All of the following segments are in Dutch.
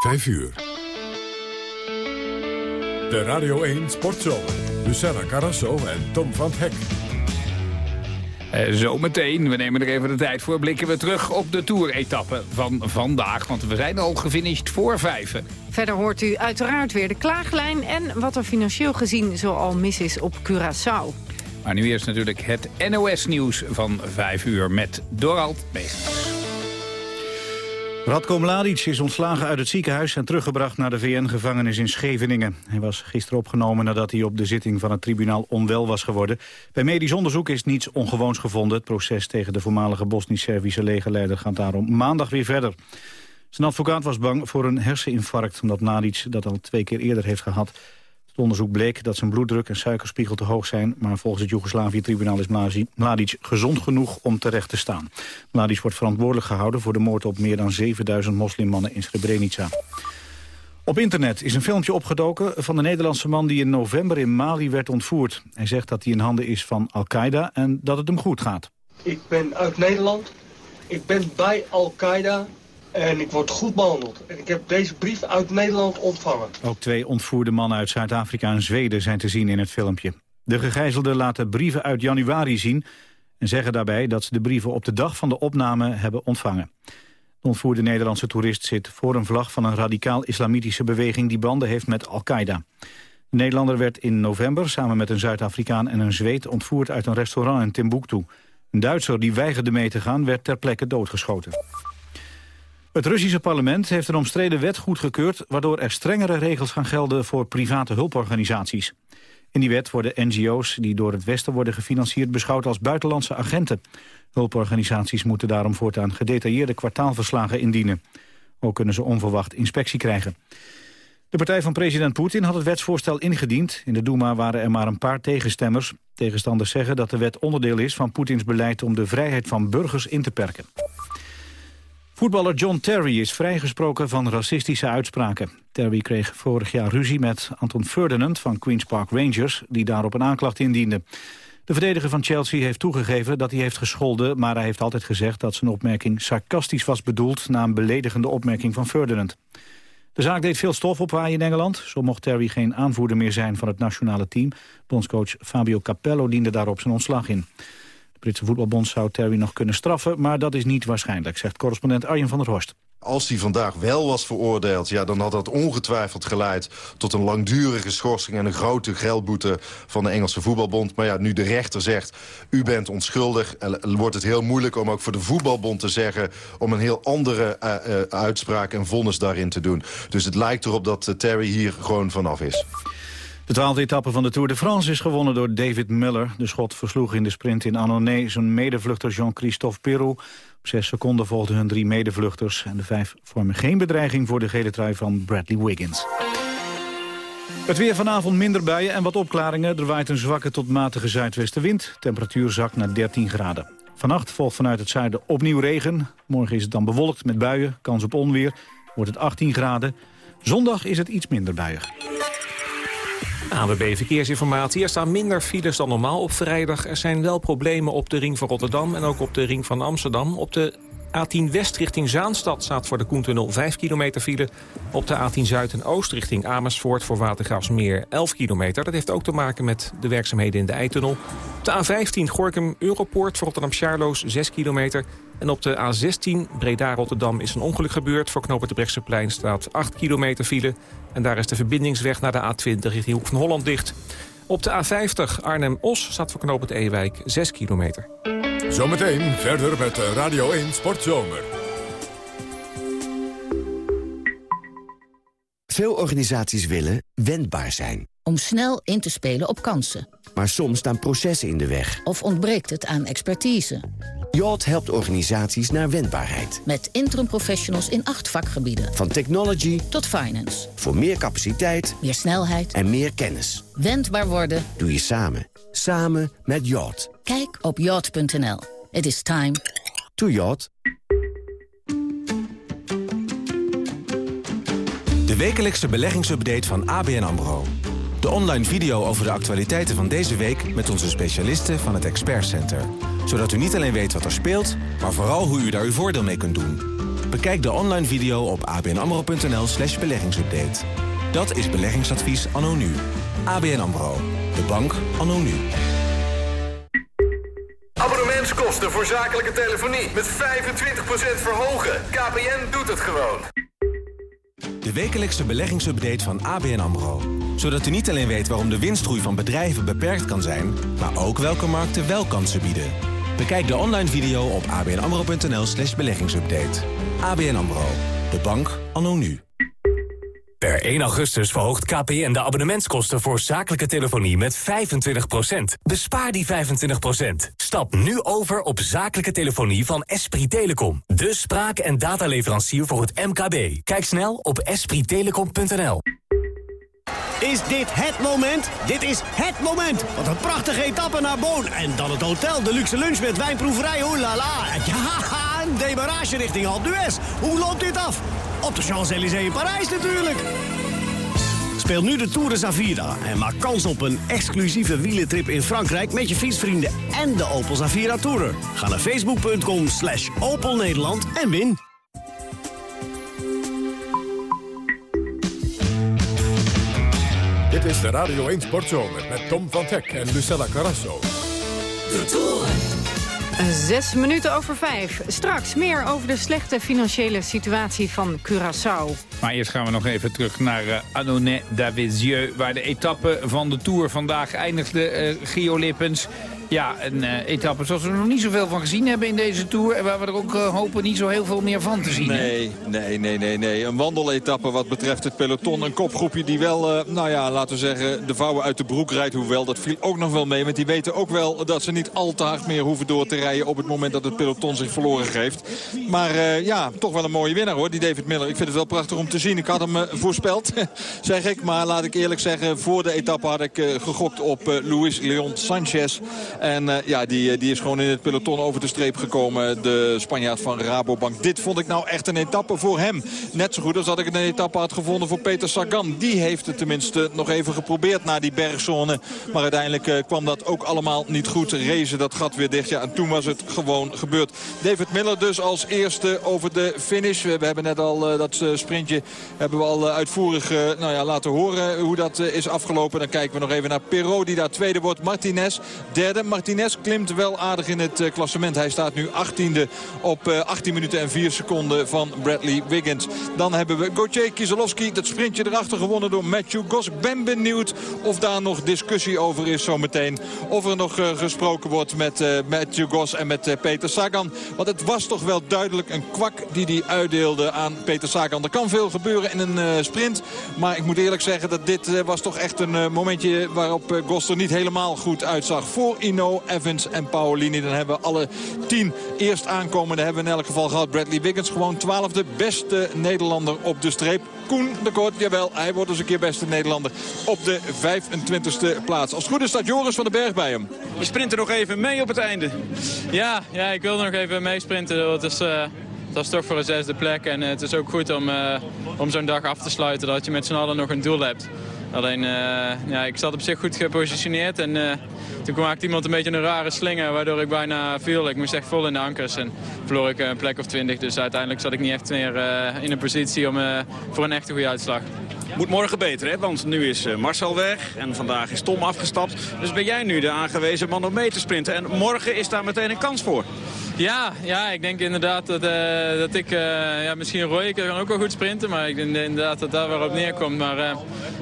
5 uur. De Radio 1 Sportshow. Luciana Carrasso en Tom van Hek. Uh, zometeen, we nemen er even de tijd voor, blikken we terug op de Tour-etappe van vandaag. Want we zijn al gefinished voor vijven. Verder hoort u uiteraard weer de klaaglijn en wat er financieel gezien zoal mis is op Curaçao. Maar nu eerst natuurlijk het NOS-nieuws van 5 uur met Dorald Megens. Radko Mladic is ontslagen uit het ziekenhuis en teruggebracht naar de VN-gevangenis in Scheveningen. Hij was gisteren opgenomen nadat hij op de zitting van het tribunaal onwel was geworden. Bij medisch onderzoek is niets ongewoons gevonden. Het proces tegen de voormalige Bosnisch-Servische legerleider gaat daarom maandag weer verder. Zijn advocaat was bang voor een herseninfarct omdat Mladic dat al twee keer eerder heeft gehad. Het onderzoek bleek dat zijn bloeddruk en suikerspiegel te hoog zijn... maar volgens het Joegoslavië-tribunaal is Mladic gezond genoeg om terecht te staan. Mladic wordt verantwoordelijk gehouden voor de moord op meer dan 7000 moslimmannen in Srebrenica. Op internet is een filmpje opgedoken van de Nederlandse man die in november in Mali werd ontvoerd. Hij zegt dat hij in handen is van Al-Qaeda en dat het hem goed gaat. Ik ben uit Nederland. Ik ben bij Al-Qaeda en ik word goed behandeld. En ik heb deze brief uit Nederland ontvangen. Ook twee ontvoerde mannen uit Zuid-Afrika en Zweden zijn te zien in het filmpje. De gegijzelden laten brieven uit januari zien... en zeggen daarbij dat ze de brieven op de dag van de opname hebben ontvangen. De ontvoerde Nederlandse toerist zit voor een vlag van een radicaal-islamitische beweging... die banden heeft met Al-Qaeda. De Nederlander werd in november samen met een Zuid-Afrikaan en een Zweed... ontvoerd uit een restaurant in Timbuktu. Een Duitser die weigerde mee te gaan werd ter plekke doodgeschoten. Het Russische parlement heeft een omstreden wet goedgekeurd... waardoor er strengere regels gaan gelden voor private hulporganisaties. In die wet worden NGO's die door het Westen worden gefinancierd... beschouwd als buitenlandse agenten. Hulporganisaties moeten daarom voortaan gedetailleerde kwartaalverslagen indienen. Ook kunnen ze onverwacht inspectie krijgen. De partij van president Poetin had het wetsvoorstel ingediend. In de Duma waren er maar een paar tegenstemmers. Tegenstanders zeggen dat de wet onderdeel is van Poetins beleid... om de vrijheid van burgers in te perken. Voetballer John Terry is vrijgesproken van racistische uitspraken. Terry kreeg vorig jaar ruzie met Anton Ferdinand van Queen's Park Rangers... die daarop een aanklacht indiende. De verdediger van Chelsea heeft toegegeven dat hij heeft gescholden... maar hij heeft altijd gezegd dat zijn opmerking sarcastisch was bedoeld... na een beledigende opmerking van Ferdinand. De zaak deed veel stof opwaaien in Engeland. Zo mocht Terry geen aanvoerder meer zijn van het nationale team. Bondscoach Fabio Capello diende daarop zijn ontslag in. Britse voetbalbond zou Terry nog kunnen straffen, maar dat is niet waarschijnlijk, zegt correspondent Arjen van der Horst. Als hij vandaag wel was veroordeeld, ja, dan had dat ongetwijfeld geleid... tot een langdurige schorsing en een grote geldboete van de Engelse voetbalbond. Maar ja, nu de rechter zegt, u bent onschuldig... wordt het heel moeilijk om ook voor de voetbalbond te zeggen... om een heel andere uh, uh, uitspraak en vonnis daarin te doen. Dus het lijkt erop dat uh, Terry hier gewoon vanaf is. De twaalfde etappe van de Tour de France is gewonnen door David Miller. De schot versloeg in de sprint in Annonay zijn medevluchter Jean-Christophe Perrault. Op zes seconden volgden hun drie medevluchters. En de vijf vormen geen bedreiging voor de gele trui van Bradley Wiggins. Het weer vanavond minder buien en wat opklaringen. Er waait een zwakke tot matige zuidwestenwind. Temperatuur zakt naar 13 graden. Vannacht volgt vanuit het zuiden opnieuw regen. Morgen is het dan bewolkt met buien, kans op onweer. Wordt het 18 graden. Zondag is het iets minder buiig. ANWB Verkeersinformatie. Er staan minder files dan normaal op vrijdag. Er zijn wel problemen op de ring van Rotterdam en ook op de ring van Amsterdam. Op de A10 West richting Zaanstad staat voor de Koentunnel 5 kilometer file. Op de A10 Zuid en Oost richting Amersfoort voor Watergraafsmeer 11 kilometer. Dat heeft ook te maken met de werkzaamheden in de Eitunnel. Op de A15 Gorkum Europoort voor Rotterdam-Charloes 6 kilometer. En op de A16 Breda-Rotterdam is een ongeluk gebeurd. Voor knopen de Brechtseplein staat 8 kilometer file. En daar is de verbindingsweg naar de A20 richting Hoek van Holland dicht. Op de A50 Arnhem-Os staat voor knooppunt Ewijk 6 kilometer. Zometeen verder met Radio 1 Sportzomer. Veel organisaties willen wendbaar zijn. Om snel in te spelen op kansen. Maar soms staan processen in de weg. Of ontbreekt het aan expertise. Yacht helpt organisaties naar wendbaarheid. Met interim professionals in acht vakgebieden. Van technology tot finance. Voor meer capaciteit, meer snelheid en meer kennis. Wendbaar worden doe je samen. Samen met Yacht. Kijk op yacht.nl. It is time to yacht. De wekelijkse beleggingsupdate van ABN AMRO. De online video over de actualiteiten van deze week met onze specialisten van het Expert Center. Zodat u niet alleen weet wat er speelt, maar vooral hoe u daar uw voordeel mee kunt doen. Bekijk de online video op abnamro.nl slash beleggingsupdate. Dat is beleggingsadvies anno nu. ABN AMRO. De bank anno nu. Abonnementskosten voor zakelijke telefonie met 25% verhogen. KPN doet het gewoon. De wekelijkse beleggingsupdate van ABN AMRO. Zodat u niet alleen weet waarom de winstgroei van bedrijven beperkt kan zijn... maar ook welke markten wel kansen bieden. Bekijk de online video op abnamro.nl slash beleggingsupdate. ABN AMRO. De bank anno nu. Per 1 augustus verhoogt KPN de abonnementskosten voor zakelijke telefonie met 25%. Bespaar die 25%. Stap nu over op zakelijke telefonie van Esprit Telecom. De spraak- en dataleverancier voor het MKB. Kijk snel op esprittelecom.nl. Is dit het moment? Dit is het moment! Wat een prachtige etappe naar Boon. En dan het hotel, de luxe lunch met wijnproeverij, oh la la. Ja, een demarage richting Alpe d'Huez. Hoe loopt dit af? Op de Champs-Élysées in Parijs natuurlijk. Speel nu de Tour de Zavira en maak kans op een exclusieve wielentrip in Frankrijk... met je fietsvrienden en de Opel Zavira Tourer. Ga naar facebook.com slash Opel Nederland en win. Dit is de Radio 1 Sportzomer met Tom van Hek en Lucella Carrasso. De Tour. Zes minuten over vijf. Straks meer over de slechte financiële situatie van Curaçao. Maar eerst gaan we nog even terug naar uh, Annonay d'Avezieux... waar de etappe van de Tour vandaag eindigde. Uh, Gio Lippens, ja, een uh, etappe zoals we nog niet zoveel van gezien hebben in deze Tour... en waar we er ook uh, hopen niet zo heel veel meer van te zien. Nee, nee, nee, nee, nee. Een wandeletappe wat betreft het peloton. Een kopgroepje die wel, uh, nou ja, laten we zeggen, de vouwen uit de broek rijdt. Hoewel, dat viel ook nog wel mee. Want die weten ook wel dat ze niet al te hard meer hoeven door te rijden... op het moment dat het peloton zich verloren geeft. Maar ja, toch wel een mooie winnaar hoor, die David Miller. Ik vind het wel prachtig om te zien. Ik had hem voorspeld, zeg ik. Maar laat ik eerlijk zeggen, voor de etappe had ik gegokt op Luis Leon Sanchez... En uh, ja, die, die is gewoon in het peloton over de streep gekomen. De Spanjaard van Rabobank. Dit vond ik nou echt een etappe voor hem. Net zo goed als dat ik een etappe had gevonden voor Peter Sagan. Die heeft het tenminste nog even geprobeerd naar die bergzone. Maar uiteindelijk kwam dat ook allemaal niet goed. Rezen dat gat weer dicht. Ja, en toen was het gewoon gebeurd. David Miller dus als eerste over de finish. We hebben net al dat sprintje hebben we al uitvoerig nou ja, laten horen hoe dat is afgelopen. Dan kijken we nog even naar Perrault die daar tweede wordt. Martinez derde. Martinez klimt wel aardig in het uh, klassement. Hij staat nu 18e op uh, 18 minuten en 4 seconden van Bradley Wiggins. Dan hebben we Gauthier Kieselowski. Dat sprintje erachter gewonnen door Matthew Goss. Ik ben benieuwd of daar nog discussie over is zometeen. Of er nog uh, gesproken wordt met Matthew Goss en met Peter Sagan. Want het was toch wel duidelijk een kwak die hij uitdeelde aan Peter Sagan. Er kan veel gebeuren in een sprint. Maar ik moet eerlijk zeggen dat dit was toch echt een momentje waarop Goss er niet helemaal goed uitzag. Voor Evans en Paolini. Dan hebben we alle tien eerst aankomende hebben we in elk geval gehad. Bradley Wiggins gewoon twaalfde beste Nederlander op de streep. Koen de Kort, jawel, hij wordt eens een keer beste Nederlander op de 25e plaats. Als het goed is staat Joris van den Berg bij hem. We sprinten nog even mee op het einde. Ja, ja ik wilde nog even meesprinten. Het is... Uh... Dat is toch voor een zesde plek. En het is ook goed om, uh, om zo'n dag af te sluiten. Dat je met z'n allen nog een doel hebt. Alleen, uh, ja, ik zat op zich goed gepositioneerd. En uh, toen maakte iemand een beetje een rare slinger. Waardoor ik bijna viel. Ik moest echt vol in de ankers. En verloor ik een plek of twintig. Dus uiteindelijk zat ik niet echt meer in een positie om, voor een echte goede uitslag. Moet morgen beter, hè? want nu is Marcel weg en vandaag is Tom afgestapt. Dus ben jij nu de aangewezen man om mee te sprinten. En morgen is daar meteen een kans voor. Ja, ja ik denk inderdaad dat, uh, dat ik, uh, ja, misschien Roy kan ook wel goed sprinten, maar ik denk inderdaad dat daar wel op neerkomt. Maar uh,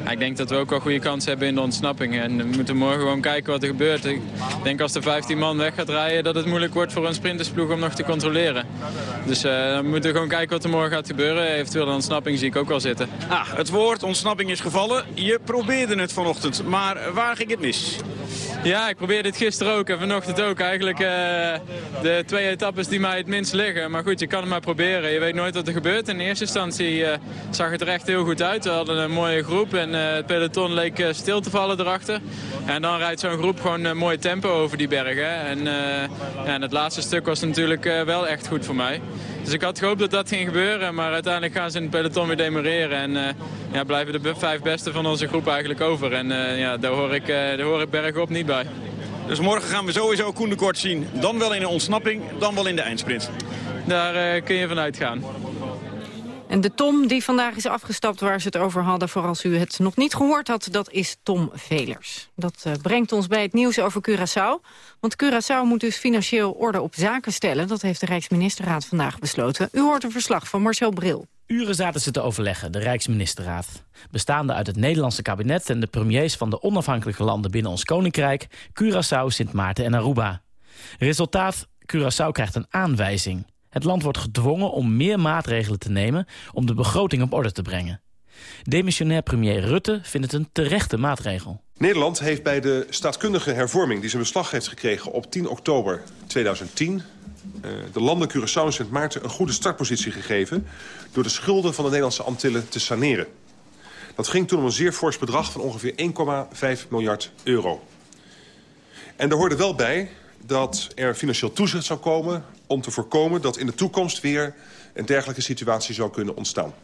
ja, ik denk dat we ook wel goede kansen hebben in de ontsnapping. En we moeten morgen gewoon kijken wat er gebeurt. Ik denk als er 15 man weg gaat rijden, dat het moeilijk wordt voor een sprintersploeg om nog te controleren. Dus we moeten gewoon kijken wat er morgen gaat gebeuren. Eventueel een ontsnapping zie ik ook wel zitten. Ah, het woord ontsnapping is gevallen. Je probeerde het vanochtend, maar waar ging het mis? Ja, ik probeerde het gisteren ook en vanochtend ook. Eigenlijk de twee etappes die mij het minst liggen. Maar goed, je kan het maar proberen. Je weet nooit wat er gebeurt. In eerste instantie uh, zag het er echt heel goed uit. We hadden een mooie groep en uh, het peloton leek uh, stil te vallen erachter. En dan rijdt zo'n groep gewoon een mooi tempo over die bergen. En, en het laatste stuk was natuurlijk wel echt goed voor mij. Dus ik had gehoopt dat dat ging gebeuren. Maar uiteindelijk gaan ze in het peloton weer demareren. En ja, blijven de vijf beste van onze groep eigenlijk over. En ja, daar hoor ik, daar hoor ik bergop niet bij. Dus morgen gaan we sowieso Koen de Kort zien. Dan wel in de ontsnapping, dan wel in de eindsprint. Daar uh, kun je van uitgaan. En de Tom die vandaag is afgestapt waar ze het over hadden... voor als u het nog niet gehoord had, dat is Tom Velers. Dat uh, brengt ons bij het nieuws over Curaçao. Want Curaçao moet dus financieel orde op zaken stellen. Dat heeft de Rijksministerraad vandaag besloten. U hoort een verslag van Marcel Bril. Uren zaten ze te overleggen, de Rijksministerraad. Bestaande uit het Nederlandse kabinet en de premiers van de onafhankelijke landen binnen ons koninkrijk... Curaçao, Sint Maarten en Aruba. Resultaat, Curaçao krijgt een aanwijzing. Het land wordt gedwongen om meer maatregelen te nemen om de begroting op orde te brengen. Demissionair premier Rutte vindt het een terechte maatregel. Nederland heeft bij de staatkundige hervorming die zijn beslag heeft gekregen op 10 oktober 2010... Uh, de landen Curaçao en Sint Maarten een goede startpositie gegeven... door de schulden van de Nederlandse Antillen te saneren. Dat ging toen om een zeer fors bedrag van ongeveer 1,5 miljard euro. En er hoorde wel bij dat er financieel toezicht zou komen... om te voorkomen dat in de toekomst weer een dergelijke situatie zou kunnen ontstaan.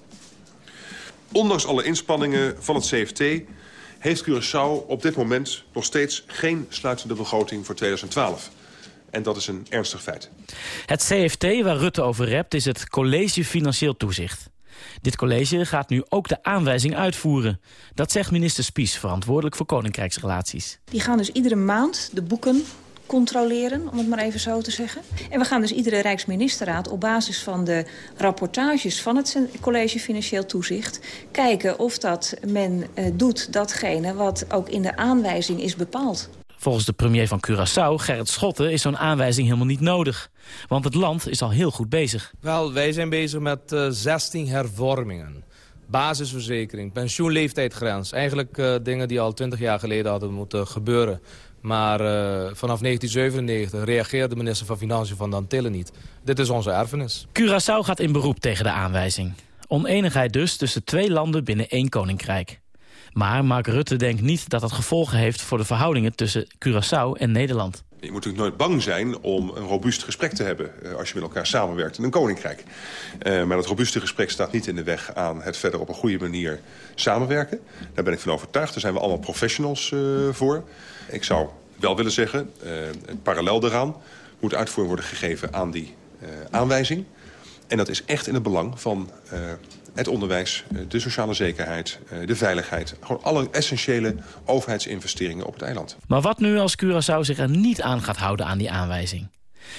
Ondanks alle inspanningen van het CFT heeft Curaçao op dit moment nog steeds geen sluitende begroting voor 2012. En dat is een ernstig feit. Het CFT waar Rutte over rept is het College Financieel Toezicht. Dit college gaat nu ook de aanwijzing uitvoeren. Dat zegt minister Spies, verantwoordelijk voor koninkrijksrelaties. Die gaan dus iedere maand de boeken controleren, om het maar even zo te zeggen. En we gaan dus iedere Rijksministerraad op basis van de rapportages van het College Financieel Toezicht kijken of dat men uh, doet datgene wat ook in de aanwijzing is bepaald. Volgens de premier van Curaçao, Gerrit Schotten, is zo'n aanwijzing helemaal niet nodig. Want het land is al heel goed bezig. Wel, wij zijn bezig met uh, 16 hervormingen. Basisverzekering, pensioenleeftijdgrens. Eigenlijk uh, dingen die al 20 jaar geleden hadden moeten gebeuren. Maar uh, vanaf 1997 reageerde de minister van Financiën van de Antillen niet. Dit is onze erfenis. Curaçao gaat in beroep tegen de aanwijzing. Oneenigheid dus tussen twee landen binnen één koninkrijk. Maar Mark Rutte denkt niet dat dat gevolgen heeft voor de verhoudingen tussen Curaçao en Nederland. Je moet natuurlijk nooit bang zijn om een robuust gesprek te hebben... Uh, als je met elkaar samenwerkt in een koninkrijk. Uh, maar dat robuuste gesprek staat niet in de weg aan het verder op een goede manier samenwerken. Daar ben ik van overtuigd. Daar zijn we allemaal professionals uh, voor. Ik zou wel willen zeggen, parallel daaraan... moet uitvoering worden gegeven aan die aanwijzing. En dat is echt in het belang van het onderwijs, de sociale zekerheid, de veiligheid. Gewoon alle essentiële overheidsinvesteringen op het eiland. Maar wat nu als Curaçao zich er niet aan gaat houden aan die aanwijzing?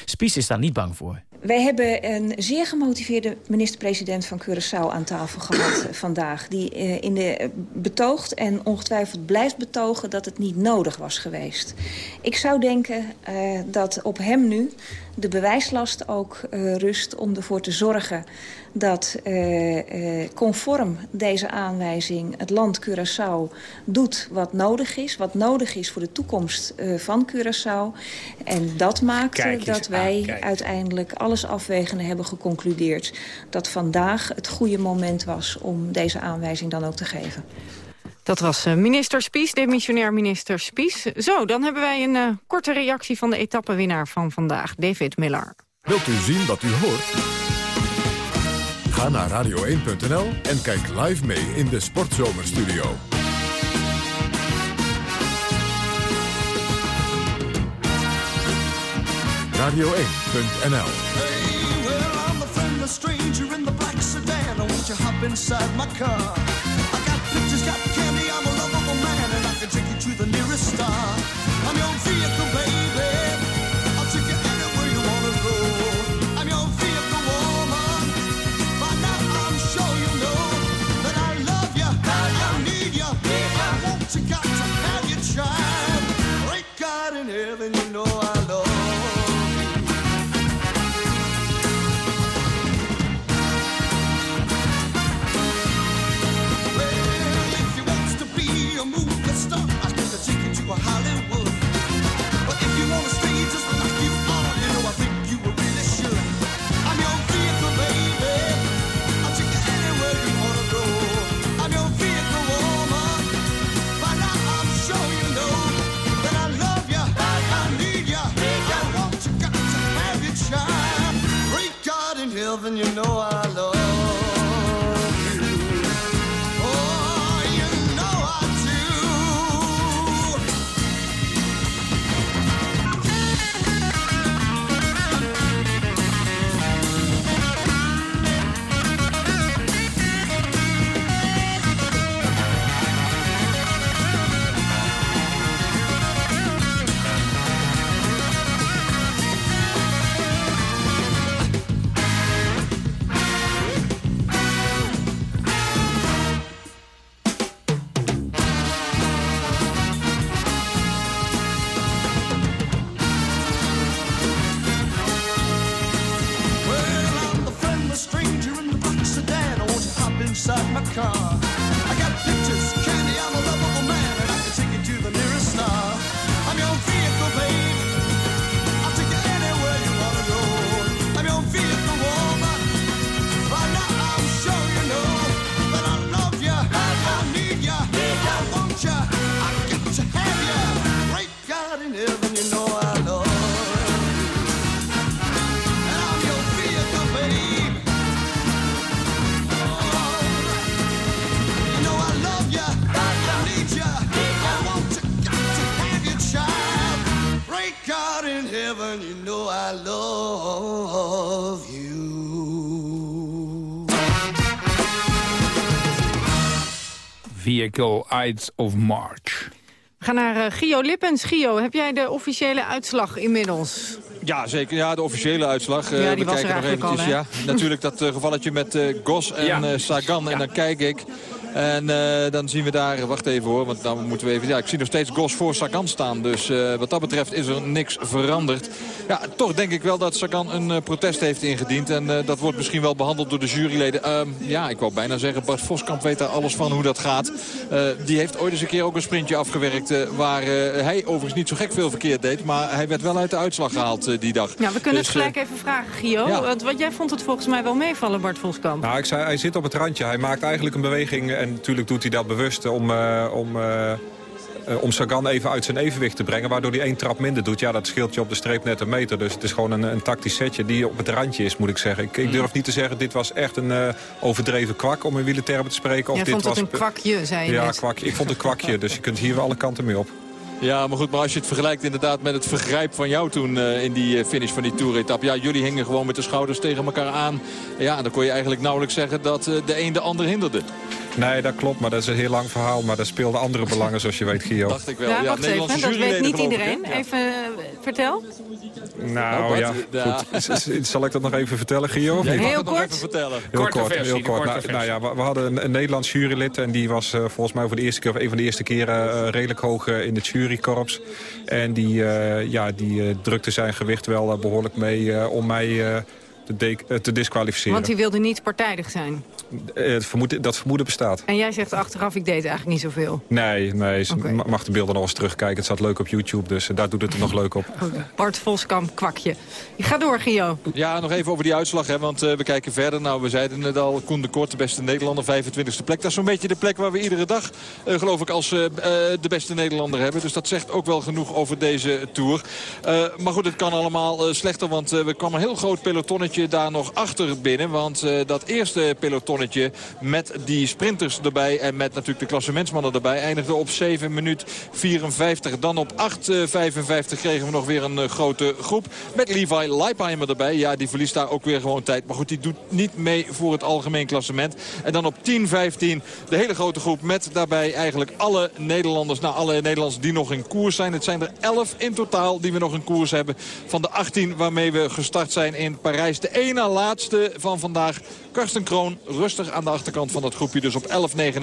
Spies is daar niet bang voor. Wij hebben een zeer gemotiveerde minister-president van Curaçao aan tafel gehad vandaag. Die uh, in de betoogt en ongetwijfeld blijft betogen dat het niet nodig was geweest. Ik zou denken uh, dat op hem nu de bewijslast ook uh, rust om ervoor te zorgen dat uh, conform deze aanwijzing het land Curaçao doet wat nodig is. Wat nodig is voor de toekomst van Curaçao. En dat maakte dat wij aan, uiteindelijk alles afwegende hebben geconcludeerd. Dat vandaag het goede moment was om deze aanwijzing dan ook te geven. Dat was minister Spies, demissionair minister Spies. Zo, dan hebben wij een uh, korte reactie van de etappenwinnaar van vandaag, David Miller. Wilt u zien wat u hoort? Ga naar radio1.nl en kijk live mee in de Sportzomerstudio. Radio1.nl Hey, well, I'm a friendless stranger in the black sedan. Won't you hop inside my car? I got pictures, got candy, I'm a lovable man, and I can take you to the nearest star. Vehicle Ides of March. We gaan naar eh, Gio Lippens. Gio, heb jij de officiële uitslag inmiddels? Ja, zeker. Ja, de officiële uitslag. Eh, Ja, die we was er kijken nog al, eventjes. ja, natuurlijk dat eh, gevalletje met eh, Gos en Ja. eh, Sagan. En dan kijk ik. En eh, dan zien we daar, wacht even hoor, want dan moeten we even... Ja, ik zie nog steeds Gos voor Sagan staan. Dus eh, wat dat betreft is er niks veranderd. Ja, toch denk ik wel dat Sagan een eh, protest heeft ingediend. En eh, dat wordt misschien wel behandeld door de juryleden. Ehm, ja, ik wou bijna zeggen, Bart Voskamp weet daar alles van hoe dat gaat. Eh, die heeft ooit eens een keer ook een sprintje afgewerkt... waar eh, hij overigens niet zo gek veel verkeerd deed. Maar hij werd wel uit de uitslag gehaald eh, die dag. Ja, we kunnen Dus, het gelijk even vragen, Gio. ja. Want, want jij vond het volgens mij wel meevallen, Bart Voskamp. Nou, ik zei, hij zit op het randje. Hij maakt eigenlijk een beweging. En natuurlijk doet hij dat bewust om, eh, om, eh, eh, om Sagan even uit zijn evenwicht te brengen. Waardoor hij één trap minder doet. Ja, dat scheelt je op de streep net een meter. Dus het is gewoon een, een tactisch setje die op het randje is, moet ik zeggen. Ik, ik durf niet te zeggen, dit was echt een eh, overdreven kwak om in wielertermen te spreken. Of Jij dit vond het was een kwakje, zei je Ja, net. kwakje. Ik vond het een kwakje. dus je kunt hier wel alle kanten mee op. Ja, maar goed, maar als je het vergelijkt inderdaad met het vergrijp van jou toen eh, in die eh, finish van die Tour-etappe. Ja, jullie hingen gewoon met de schouders tegen elkaar aan. Ja, dan kon je eigenlijk nauwelijks zeggen dat eh, de een de ander hinderde. Nee, dat klopt. Maar dat is een heel lang verhaal. Maar daar speelden andere belangen, zoals je weet, Gio. Dacht ik wel. Ja, Ja, wacht even, dat weet niet ik, iedereen. Ja. Even, eh, vertel. Nou ja, goed. Zal ik dat nog even vertellen, Gio? Heel het nog kort. even vertellen. Heel Korte kort, versie, heel kort. Nou, nou ja, we, we hadden een, een Nederlands jurylid en die was eh, volgens mij voor de eerste keer of een van de eerste keren eh, redelijk hoog in het jurykorps. En die, eh, ja, die eh, drukte zijn gewicht wel eh, behoorlijk mee eh, om mij eh, te, de- eh, te disqualificeren. Want hij wilde niet partijdig zijn. Eh, het dat vermoeden bestaat. En jij zegt achteraf, ik deed eigenlijk niet zoveel. Nee, nee, mag de beelden nog eens terugkijken. Het staat leuk op YouTube, dus eh, daar doet het er nog leuk op. Bart Voskamp, kwakje. Ga door, Gio. Ja, nog even over die uitslag, hè, want eh, we kijken verder. Nou, we zeiden het al, Koen de Kort, de beste Nederlander, 25e plek. Dat is zo'n beetje de plek waar we iedere dag, eh, geloof ik, als de beste Nederlander hebben. Dus dat zegt ook wel genoeg over deze Tour. Eh, maar goed, het kan allemaal eh, slechter, want eh, er kwam een heel groot pelotonnetje daar nog achter binnen. Want eh, dat eerste pelotonnetje met die sprinters erbij en met natuurlijk de klassementsmannen erbij... eindigde op 7 minuut 54. Dan op 8, eh, 55 kregen we nog weer een eh, grote groep. Met Levi Leipheimer erbij. Ja, die verliest daar ook weer gewoon tijd. Maar goed, die doet niet mee voor het algemeen klassement. En dan op 10, 15 de hele grote groep met daarbij eigenlijk alle Nederlanders. Nou, alle Nederlanders die nog in koers zijn. Het zijn er 11 in totaal die we nog in koers hebben. Van de 18 waarmee we gestart zijn in Parijs. De ene laatste van vandaag. Karsten Kroon rustig aan de achterkant van dat groepje. Dus op 11.59.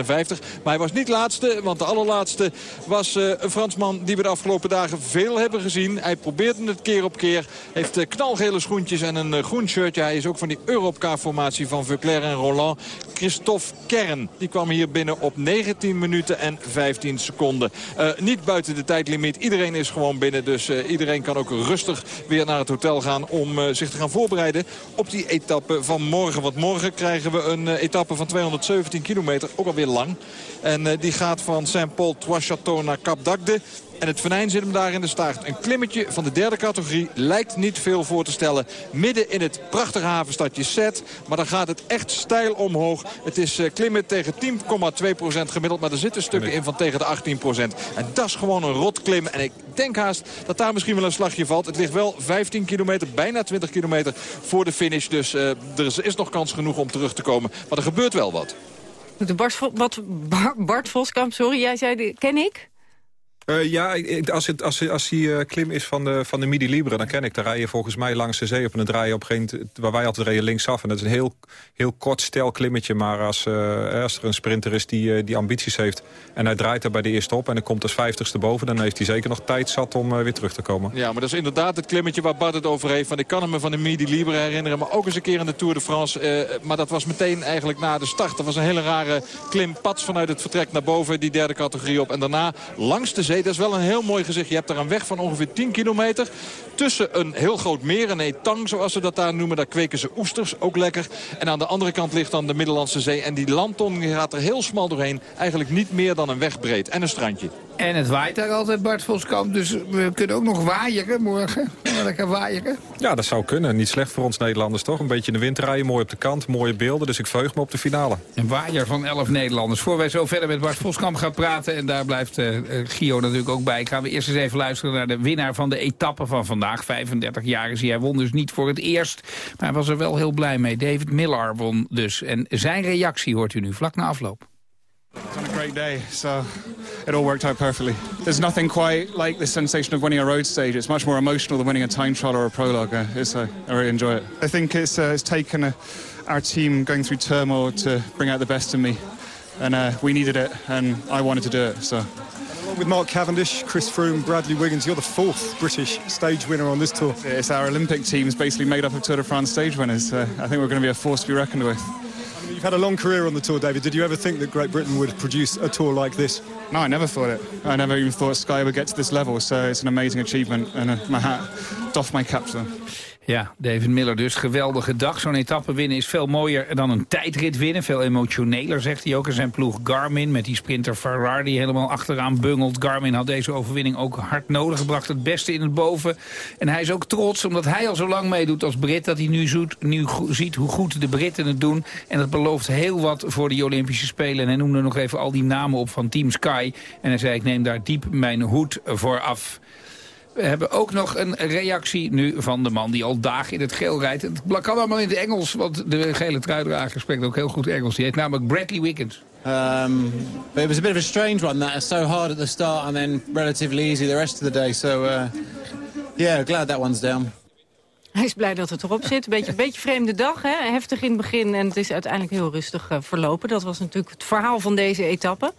Maar hij was niet laatste. Want de allerlaatste was eh, een Fransman die we de afgelopen dagen veel hebben gezien. Hij probeerde het keer op keer. Heeft eh, knalgele schoentjes en een eh, groen shirtje. Hij is ook van die Europcar-formatie van Veuclair en Roland. Christophe Kern. Die kwam hier binnen op 19 minuten en 15 seconden. Eh, niet buiten de tijdlimiet. Iedereen is gewoon binnen. Dus eh, iedereen kan ook rustig weer naar het hotel gaan om eh, zich te gaan voorbereiden op die etappe van morgen. Want morgen krijgen we een etappe van 217 kilometer. Ook alweer lang. En die gaat van Saint-Paul-Trois-Château naar Cap d'Agde. En het venijn zit hem daar in de staart. Een klimmetje van de derde categorie lijkt niet veel voor te stellen. Midden in het prachtige havenstadje Set. Maar dan gaat het echt stijl omhoog. Het is eh, klimmen tegen 10,2% gemiddeld. Maar er zitten stukken in van tegen de 18%. En dat is gewoon een rot klim. En ik denk haast dat daar misschien wel een slagje valt. Het ligt wel 15 kilometer, bijna 20 kilometer voor de finish. Dus eh, er is nog kans genoeg om terug te komen. Maar er gebeurt wel wat. De Bart, wat, Bar- Bart Voskamp, sorry, jij zei, de- ken ik? Eh, ja, als, het, als, als die eh, klim is van de, van de Midi Libre, dan ken ik. Dan rij je volgens mij langs de zee op en dan draai op een waar wij altijd reden linksaf. En dat is een heel, heel kort stel klimmetje. Maar als, eh, er een sprinter is die, die ambities heeft en hij draait er bij de eerste op en dan komt als vijftigste boven, dan heeft hij zeker nog tijd zat om weer terug te komen. Ja, maar dat is inderdaad het klimmetje waar Bart het over heeft. Want ik kan me van de Midi Libre herinneren. Maar ook eens een keer in de Tour de France. Maar dat was meteen eigenlijk na de start. Dat was een hele rare klim. Pats vanuit het vertrek naar boven. Die derde categorie op. En daarna langs de zee. Dat is wel een heel mooi gezicht. Je hebt daar een weg van ongeveer 10 kilometer. Tussen een heel groot meer. Een etang zoals ze dat daar noemen. Daar kweken ze oesters. Ook lekker. En aan de andere kant ligt dan de Middellandse Zee. En die landton gaat er heel smal doorheen. Eigenlijk niet meer dan een weg breed. En een strandje. En het waait daar altijd, Bart Voskamp. Dus we kunnen ook nog waaieren morgen. Lekker waaieren. Ja, dat zou kunnen. Niet slecht voor ons Nederlanders, toch? Een beetje in de wind rijden, mooi op de kant, mooie beelden. Dus ik verheug me op de finale. Een waaier van 11 Nederlanders. Voor wij zo verder met Bart Voskamp gaan praten... en daar blijft eh, Gio natuurlijk ook bij... gaan we eerst eens even luisteren naar de winnaar van de etappe van vandaag. 35 jaar is hij. Hij won dus niet voor het eerst. Maar hij was er wel heel blij mee. David Millar won dus. En zijn reactie hoort u nu vlak na afloop. It's been a great day, so it all worked out perfectly. There's nothing quite like the sensation of winning a road stage. It's much more emotional than winning a time trial or a prologue. Uh, it's, uh, I really enjoy it. I think it's, uh, it's taken uh, our team going through turmoil to bring out the best in me. And uh, we needed it, and I wanted to do it, so... Along with Mark Cavendish, Chris Froome, Bradley Wiggins, you're the fourth British stage winner on this tour. It's our Olympic team, teams basically made up of Tour de France stage winners. Uh, I think we're going to be a force to be reckoned with. You've had a long career on the tour, David. Did you ever think that Great Britain would produce a tour like this? No, I never thought it. I never even thought Sky would get to this level, so it's an amazing achievement, and uh, my hat, doff my cap to them. Ja, David Miller dus. Geweldige dag. Zo'n etappe winnen is veel mooier dan een tijdrit winnen. Veel emotioneler, zegt hij ook. En zijn ploeg Garmin met die sprinter Ferrari die helemaal achteraan bungelt. Garmin had deze overwinning ook hard nodig. Bracht het beste in het boven. En hij is ook trots, omdat hij al zo lang meedoet als Brit... dat hij nu, zoet, nu ziet hoe goed de Britten het doen. En dat belooft heel wat voor de Olympische Spelen. En hij noemde nog even al die namen op van Team Sky. En hij zei, ik neem daar diep mijn hoed voor af. We hebben ook nog een reactie nu van de man die al dagen in het geel rijdt. Het kan allemaal in het Engels, want de gele truidrager spreekt ook heel goed Engels. Die heet namelijk Bradley Wiggins. Um, but it was a bit of a strange one. That so hard at the start and then relatively easy the rest of the day. So uh, yeah, glad that one's down. Hij is blij dat het erop zit. Een beetje, een beetje vreemde dag, hè? heftig in het begin. En het is uiteindelijk heel rustig eh, verlopen. Dat was natuurlijk het verhaal van deze etappe.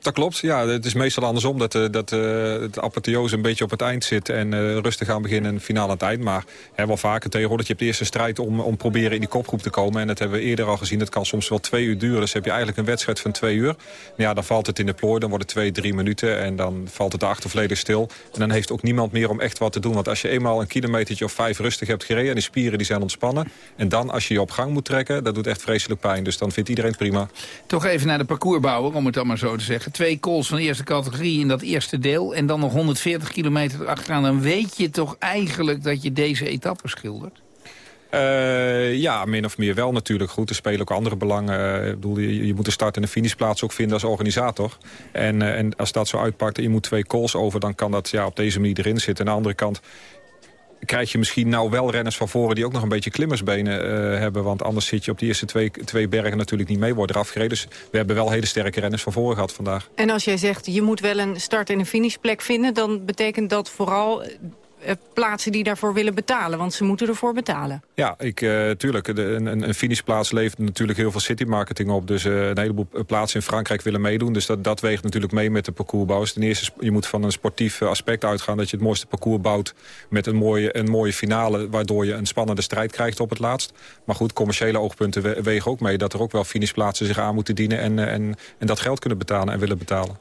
Dat klopt, ja. Het is meestal andersom dat, eh, dat eh, het apotheose een beetje op het eind zit... en eh, rustig aan beginnen en finale aan het eind. Maar hè, wel vaker tegenwoordig, je hebt de eerste strijd om, om proberen in die kopgroep te komen. En dat hebben we eerder al gezien, dat kan soms wel twee uur duren. Dus heb je eigenlijk een wedstrijd van twee uur. Ja, dan valt het in de plooi, dan wordt het twee, drie minuten... en dan valt het daarachter volledig stil. En dan heeft ook niemand meer om echt wat te doen. Want als je eenmaal een kilometertje of vijf rustig hebt gereden... en die spieren die zijn ontspannen... en dan als je je op gang moet trekken, dat doet echt vreselijk pijn. Dus dan vindt iedereen prima. Toch even naar de parcoursbouwer, om het dan maar zo te zeggen. Twee calls van de eerste categorie in dat eerste deel... en dan nog 140 kilometer erachteraan. Dan weet je toch eigenlijk dat je deze etappe schildert? Eh, ja, min of meer wel natuurlijk. Goed, er spelen ook andere belangen. Eh, ik bedoel, je, je moet de start- en de finishplaats ook vinden als organisator. En, eh, en als dat zo uitpakt en je moet twee calls over... dan kan dat ja, op deze manier erin zitten. Aan de andere kant krijg je misschien nou wel renners van voren... die ook nog een beetje klimmersbenen eh, hebben. Want anders zit je op die eerste twee, twee bergen natuurlijk niet mee worden afgereden. Dus we hebben wel hele sterke renners van voren gehad vandaag. En als jij zegt, je moet wel een start- en een finishplek vinden... dan betekent dat vooral plaatsen die daarvoor willen betalen. Want ze moeten ervoor betalen. Ja, ik, eh, tuurlijk. Een, een finishplaats levert natuurlijk heel veel citymarketing op. Dus eh, een heleboel plaatsen in Frankrijk willen meedoen. Dus dat, dat weegt natuurlijk mee met de parcoursbouwers. Ten eerste, je moet van een sportief eh, aspect uitgaan... dat je het mooiste parcours bouwt met een mooie, een mooie finale... waardoor je een spannende strijd krijgt op het laatst. Maar goed, commerciële oogpunten we- wegen ook mee... dat er ook wel finishplaatsen zich aan moeten dienen... en, eh, en, en dat geld kunnen betalen en willen betalen.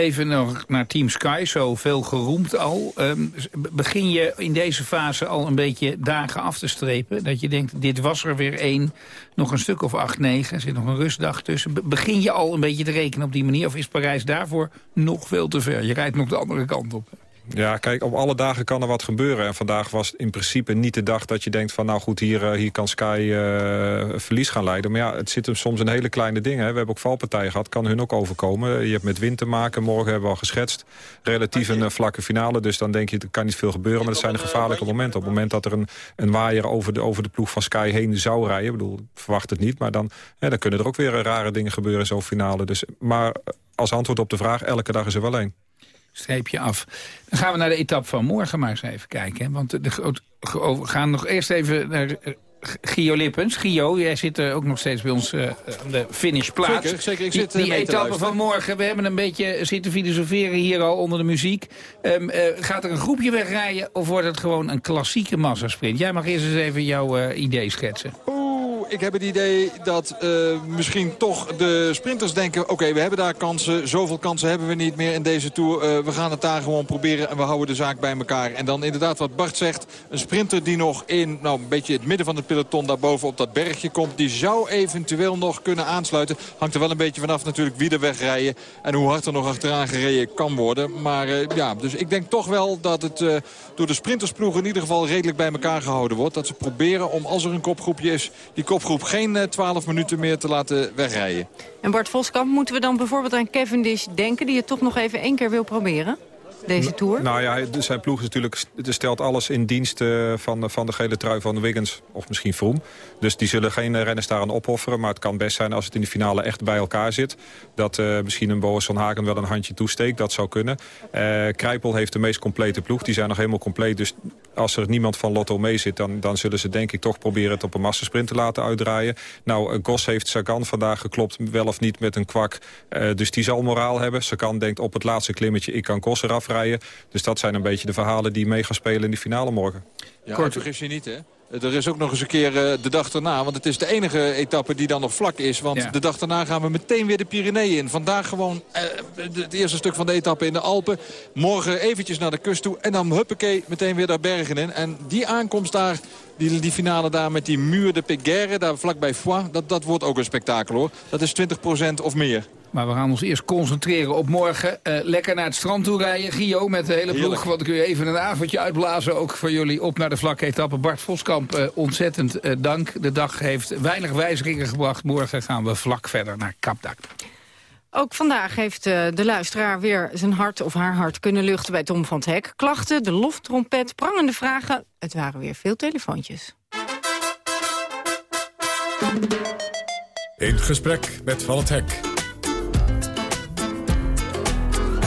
Even nog naar Team Sky, zo veel geroemd al. Ehm, begin je in deze fase al een beetje dagen af te strepen? Dat je denkt, dit was er weer één, nog een stuk of acht, negen. Er zit nog een rustdag tussen. Be- begin je al een beetje te rekenen op die manier? Of is Parijs daarvoor nog veel te ver? Je rijdt nog de andere kant op. Ja, kijk, op alle dagen kan er wat gebeuren. En vandaag was in principe niet de dag dat je denkt van... nou goed, hier, eh, hier kan Sky eh, verlies gaan leiden. Maar ja, het zit hem soms in hele kleine dingen. Hè. We hebben ook valpartijen gehad, kan hun ook overkomen. Je hebt met wind te maken, morgen hebben we al geschetst. Relatief een eh, vlakke finale, dus dan denk je... er kan niet veel gebeuren, maar dat zijn de gevaarlijke momenten. Op het moment dat er een, een waaier over de, over de ploeg van Sky heen zou rijden... ik bedoel, verwacht het niet, maar dan, dan kunnen er ook weer rare dingen gebeuren in zo'n finale. Dus, maar als antwoord op de vraag, elke dag is er wel één. Streepje af. Dan gaan we naar de etappe van morgen maar eens even kijken. Hè? Want de, groot- ge- we gaan nog eerst even naar eh, Gio Lippens. Gio, jij zit eh, ook nog steeds bij ons eh, aan de finishplaats. Zeker, zeker. Ik Die- zit, Die, mee te etappe van morgen, we hebben een beetje zitten filosoferen hier al onder de muziek. Ehm, eh, gaat er een groepje wegrijden of wordt het gewoon een klassieke massasprint? Jij mag eerst eens even jouw eh, idee schetsen. Ik heb het idee dat eh, misschien toch de sprinters denken... oké, we hebben daar kansen, zoveel kansen hebben we niet meer in deze Tour. Eh, we gaan het daar gewoon proberen en we houden de zaak bij elkaar. En dan inderdaad wat Bart zegt, een sprinter die nog in nou, een beetje het midden van het peloton... daarboven op dat bergje komt, die zou eventueel nog kunnen aansluiten. Hangt er wel een beetje vanaf natuurlijk wie er wegrijden... en hoe hard er nog achteraan gereden kan worden. Maar eh, ja, dus ik denk toch wel dat het door de sprintersploeg in ieder geval redelijk bij elkaar gehouden wordt. Dat ze proberen om, als er een kopgroepje is, die kopgroep geen eh, 12 minuten meer te laten wegrijden. En Bart Voskamp, moeten we dan bijvoorbeeld aan Cavendish denken... die het toch nog even één keer wil proberen? Deze Tour? Nou ja, zijn ploeg is natuurlijk, het stelt alles in dienst eh, van, van de gele trui van de Wiggins. Of misschien Vroom. Dus die zullen geen eh, renners daaraan opofferen. Maar het kan best zijn als het in de finale echt bij elkaar zit. Dat eh, misschien een Boas van Hagen wel een handje toesteekt. Dat zou kunnen. Eh Krijpel heeft de meest complete ploeg. Die zijn nog helemaal compleet. Dus als er niemand van Lotto mee zit... dan, dan zullen ze denk ik toch proberen het op een massasprint te laten uitdraaien. Nou, eh, Gos heeft Sagan vandaag geklopt. Wel of niet met een kwak. Eh, dus die zal moraal hebben. Sagan denkt op het laatste klimmetje... ik kan Gos eraf rijden. Dus dat zijn een beetje de verhalen die mee gaan spelen in de finale morgen. Ja, en vergis je niet, hè? Er is ook nog eens een keer eh, de dag daarna. Want het is de enige etappe die dan nog vlak is. Want Ja. de dag daarna gaan we meteen weer de Pyreneeën in. Vandaag gewoon eh, het eerste stuk van de etappe in de Alpen. Morgen eventjes naar de kust toe. En dan huppakee meteen weer daar bergen in. En die aankomst daar, die, die finale daar met die muur de Peguerre... daar vlakbij Foix, dat, dat wordt ook een spektakel hoor. Dat is 20% of meer. Maar we gaan ons eerst concentreren op morgen. Eh, lekker naar het strand toe rijden. Gio met de hele ploeg. Want kun je even een avondje uitblazen. Ook voor jullie op naar de vlakke etappe. Bart Voskamp, eh, ontzettend eh, dank. De dag heeft weinig wijzigingen gebracht. Morgen gaan we vlak verder naar Kapdak. Ook vandaag heeft eh, de luisteraar weer zijn hart of haar hart kunnen luchten bij Tom van het Hek. Klachten, de loftrompet, prangende vragen. Het waren weer veel telefoontjes. In gesprek met Van het Hek.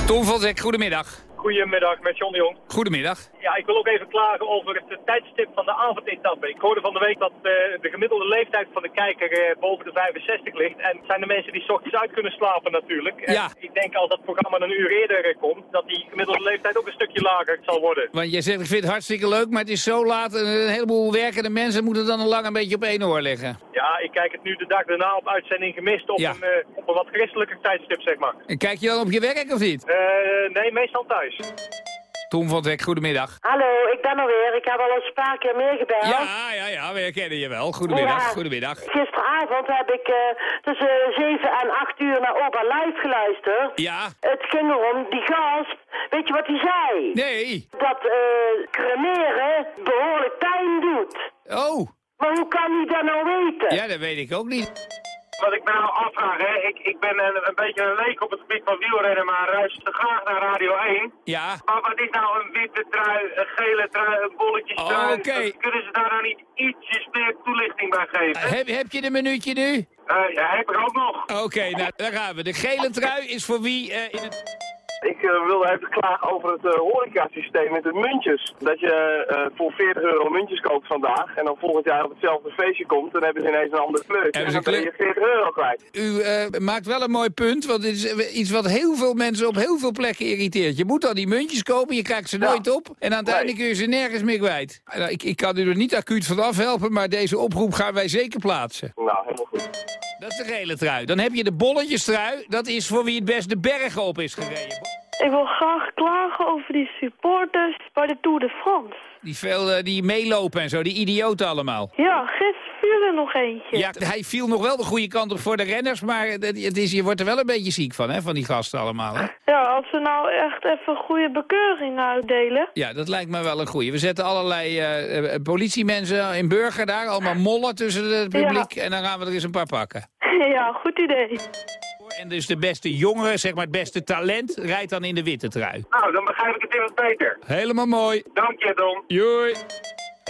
Tom van Zek, goedemiddag. Goedemiddag, met John de Jong. Goedemiddag. Ja, ik wil ook even klagen over het tijdstip van de avondetappe. Ik hoorde van de week dat eh, de gemiddelde leeftijd van de kijker eh, boven de 65 ligt. En het zijn de mensen die 's ochtends uit kunnen slapen natuurlijk. En Ja. ik denk als dat programma een uur eerder eh, komt, dat die gemiddelde leeftijd ook een stukje lager zal worden. Want jij zegt, ik vind het hartstikke leuk, maar het is zo laat. en Een heleboel werkende mensen moeten dan al lang een beetje op één oor liggen. Ja, ik kijk het nu de dag daarna op uitzending gemist op, Ja. een, op een wat christelijker tijdstip, zeg maar. En kijk je dan op je werk of niet? Nee, meestal thuis. Tom van Zek, goedemiddag. Hallo, ik ben er weer. Ik heb al een paar keer meer gebeld. Ja, ja, ja, we herkennen je wel. Goedemiddag, Ja. goedemiddag. Gisteravond heb ik eh, tussen 7 en 8 uur naar Opa Live geluisterd. Ja. Het ging erom, die gast, weet je wat hij zei? Nee. Dat eh cremeren behoorlijk pijn doet. Oh. Maar hoe kan hij dat nou weten? Ja, dat weet ik ook niet. Wat ik me nou afvraag, hè, ik, ik ben een, een beetje een leek op het gebied van wielrennen, maar luister graag naar Radio 1. Ja. Maar wat is nou een witte trui, een gele trui, een bolletje Oh, trui? Kunnen ze daar nou niet ietsjes meer toelichting bij geven? Heb, heb je een minuutje nu? Eh, ja, heb ik ook nog. Oké, nou, daar gaan we. De gele trui is voor wie eh, in het... Ik eh, wilde even klagen over het uh, horecasysteem met de muntjes. Dat je eh, voor 40 euro muntjes koopt vandaag en dan volgend jaar op hetzelfde feestje komt, dan hebben ze ineens een ander kleurtje. En dan ben je 40 euro kwijt. U maakt wel een mooi punt, want dit is iets wat heel veel mensen op heel veel plekken irriteert. Je moet dan die muntjes kopen, je krijgt ze nooit op en aan het einde kun je ze nergens meer kwijt. Nou, ik, ik kan u er niet acuut vanaf helpen, maar deze oproep gaan wij zeker plaatsen. Nou, helemaal goed. Dat is de gele trui. Dan heb je de bolletjestrui, dat is voor wie het best de bergen op is gereden. Ik wil graag klagen over die supporters bij de Tour de France. Die, veel, eh, die meelopen en zo, die idioten allemaal. Ja, gisteren viel er nog eentje. Ja, hij viel nog wel de goede kant op voor de renners, maar het is, je wordt er wel een beetje ziek van, hè, van die gasten allemaal. Hè? Ja, als we nou echt even goede bekeuring uitdelen. Ja, dat lijkt me wel een goeie. We zetten allerlei eh, eh, politiemensen in burger daar, allemaal mollen tussen het publiek. En dan gaan we er eens een paar pakken. ja, goed idee. En dus de beste jongere, zeg maar het beste talent, rijdt dan in de witte trui. Nou, dan begrijp ik het immers beter. Helemaal mooi. Dank je, Don. Joei.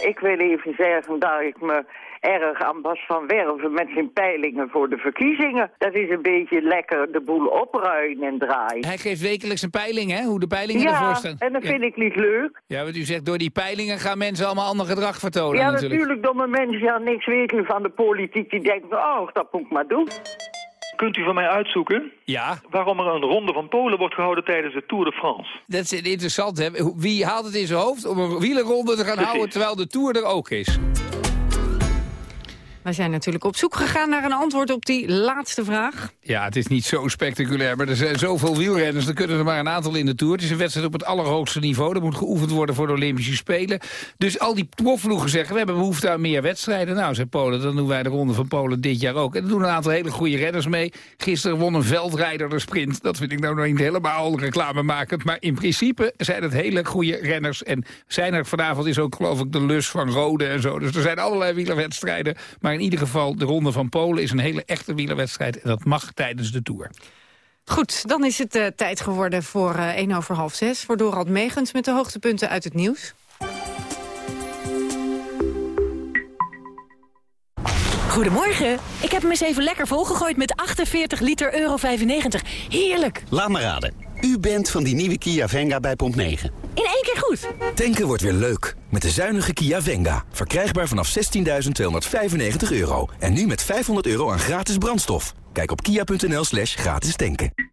Ik wil even zeggen dat ik me erg aan Bas van Werven met zijn peilingen voor de verkiezingen. Dat is een beetje lekker de boel opruimen en draaien. Hij geeft wekelijks een peiling, hè? Hoe de peilingen ervoor Ja, staan. en dat Ja. vind ik niet leuk. Ja, want u zegt door die peilingen gaan mensen allemaal ander gedrag vertonen Ja, natuurlijk. natuurlijk, domme mensen die al niks weten van de politiek. Die denken, oh, dat moet ik maar doen. Kunt u van mij uitzoeken ja. waarom er een ronde van Polen wordt gehouden tijdens de Tour de France? Dat is interessant, hè? Wie haalt het in zijn hoofd om een wielerronde te gaan Precies. houden... terwijl de Tour er ook is? Wij zijn natuurlijk op zoek gegaan naar een antwoord op die laatste vraag. Ja, het is niet zo spectaculair, maar er zijn zoveel wielrenners. Er kunnen er maar een aantal in de Tour. Het is een wedstrijd op het allerhoogste niveau. Er moet geoefend worden voor de Olympische Spelen. Dus al die profvloegen zeggen, we hebben behoefte aan meer wedstrijden. Nou, zei Polen, dan doen wij de Ronde van Polen dit jaar ook. En er doen een aantal hele goede renners mee. Gisteren won een veldrijder de sprint. Dat vind ik nou nog niet helemaal reclamemakend. Maar in principe zijn het hele goede renners. En zijn er vanavond is ook geloof ik de lus van Rode en zo. Dus er zijn allerlei wielerwedstrijden. Maar in ieder geval, de Ronde van Polen is een hele echte wielerwedstrijd. En dat mag tijdens de Tour. Goed, dan is het eh, tijd geworden voor eh 1 over half 6. Voor Dorald Megens met de hoogtepunten uit het nieuws. Goedemorgen. Ik heb hem eens even lekker volgegooid met 48 liter euro 95. Heerlijk. Laat me raden. U bent van die nieuwe Kia Venga bij Pomp 9. In één keer goed. Tanken wordt weer leuk. Met de zuinige Kia Venga. Verkrijgbaar vanaf 16.295 euro. En nu met 500 euro aan gratis brandstof. Kijk op kia.nl slash gratis tanken.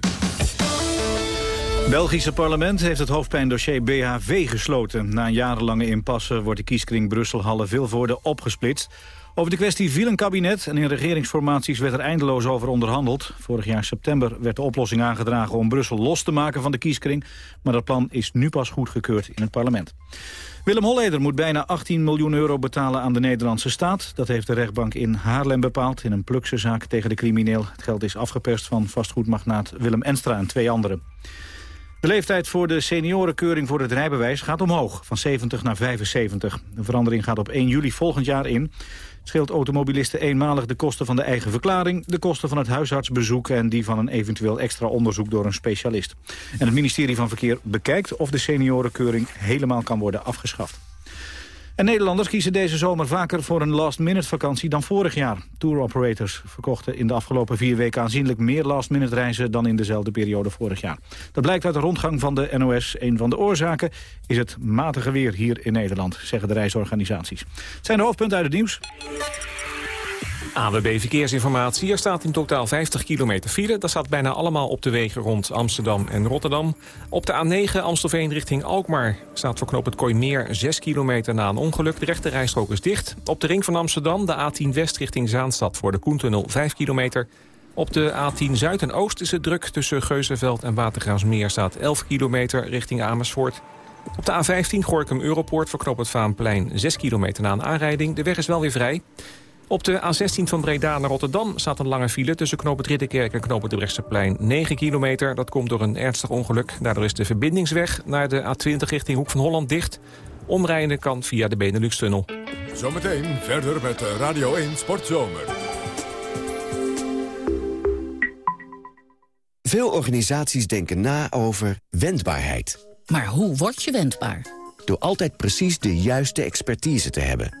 Belgische parlement heeft het hoofdpijndossier BHV gesloten. Na een jarenlange impasse wordt de kieskring Brussel-Halle-Vilvoorde opgesplitst. Over de kwestie viel een kabinet en in regeringsformaties werd er eindeloos over onderhandeld. Vorig jaar september werd de oplossing aangedragen om Brussel los te maken van de kieskring. Maar dat plan is nu pas goedgekeurd in het parlement. Willem Holleder moet bijna 18 miljoen euro betalen aan de Nederlandse staat. Dat heeft de rechtbank in Haarlem bepaald in een plukse zaak tegen de crimineel. Het geld is afgeperst van vastgoedmagnaat Willem Enstra en twee anderen. De leeftijd voor de seniorenkeuring voor het rijbewijs gaat omhoog, van 70 naar 75. De verandering gaat op 1 juli volgend jaar in. Het scheelt automobilisten eenmalig de kosten van de eigen verklaring... de kosten van het huisartsbezoek en die van een eventueel extra onderzoek door een specialist. En het ministerie van Verkeer bekijkt of de seniorenkeuring helemaal kan worden afgeschaft. En Nederlanders kiezen deze zomer vaker voor een last-minute vakantie dan vorig jaar. Tour operators verkochten in de afgelopen vier weken aanzienlijk meer last-minute reizen dan in dezelfde periode vorig jaar. Dat blijkt uit de rondgang van de NOS. Een van de oorzaken is het matige weer hier in Nederland, zeggen de reisorganisaties. Het zijn de hoofdpunten uit het nieuws. AWB Verkeersinformatie. Er staat in totaal 50 kilometer file. Dat staat bijna allemaal op de wegen rond Amsterdam en Rotterdam. Op de A9 Amstelveen richting Alkmaar staat voor knoop het Kooimeer 6 kilometer na een ongeluk. De rechte rijstrook is dicht. Op de ring van Amsterdam de A10 West richting Zaanstad voor de Koentunnel 5 kilometer. Op de A10 Zuid en Oost is het druk tussen Geuzenveld en Watergraafsmeer staat 11 kilometer richting Amersfoort. Op de A15 Gorkum Europoort voor knoop het Vaanplein 6 kilometer na een aanrijding. De weg is wel weer vrij. Op de A16 van Breda naar Rotterdam staat een lange file... tussen knoop het Ridderkerk en knoop het Brechtseplein 9 kilometer. Dat komt door een ernstig ongeluk. Daardoor is de verbindingsweg naar de A20 richting Hoek van Holland dicht. Omrijden kan via de Benelux-tunnel. Zometeen verder met Radio 1 Sportzomer. Veel organisaties denken na over wendbaarheid. Maar hoe word je wendbaar? Door altijd precies de juiste expertise te hebben.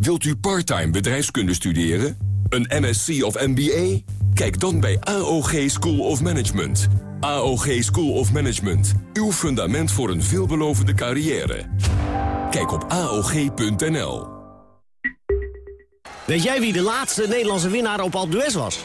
Wilt u parttime bedrijfskunde studeren? Een MSc of MBA? Kijk dan bij AOG School of Management. AOG School of Management. Uw fundament voor een veelbelovende carrière. Kijk op AOG.nl. Weet jij wie de laatste Nederlandse winnaar op Alpe d'Huez was?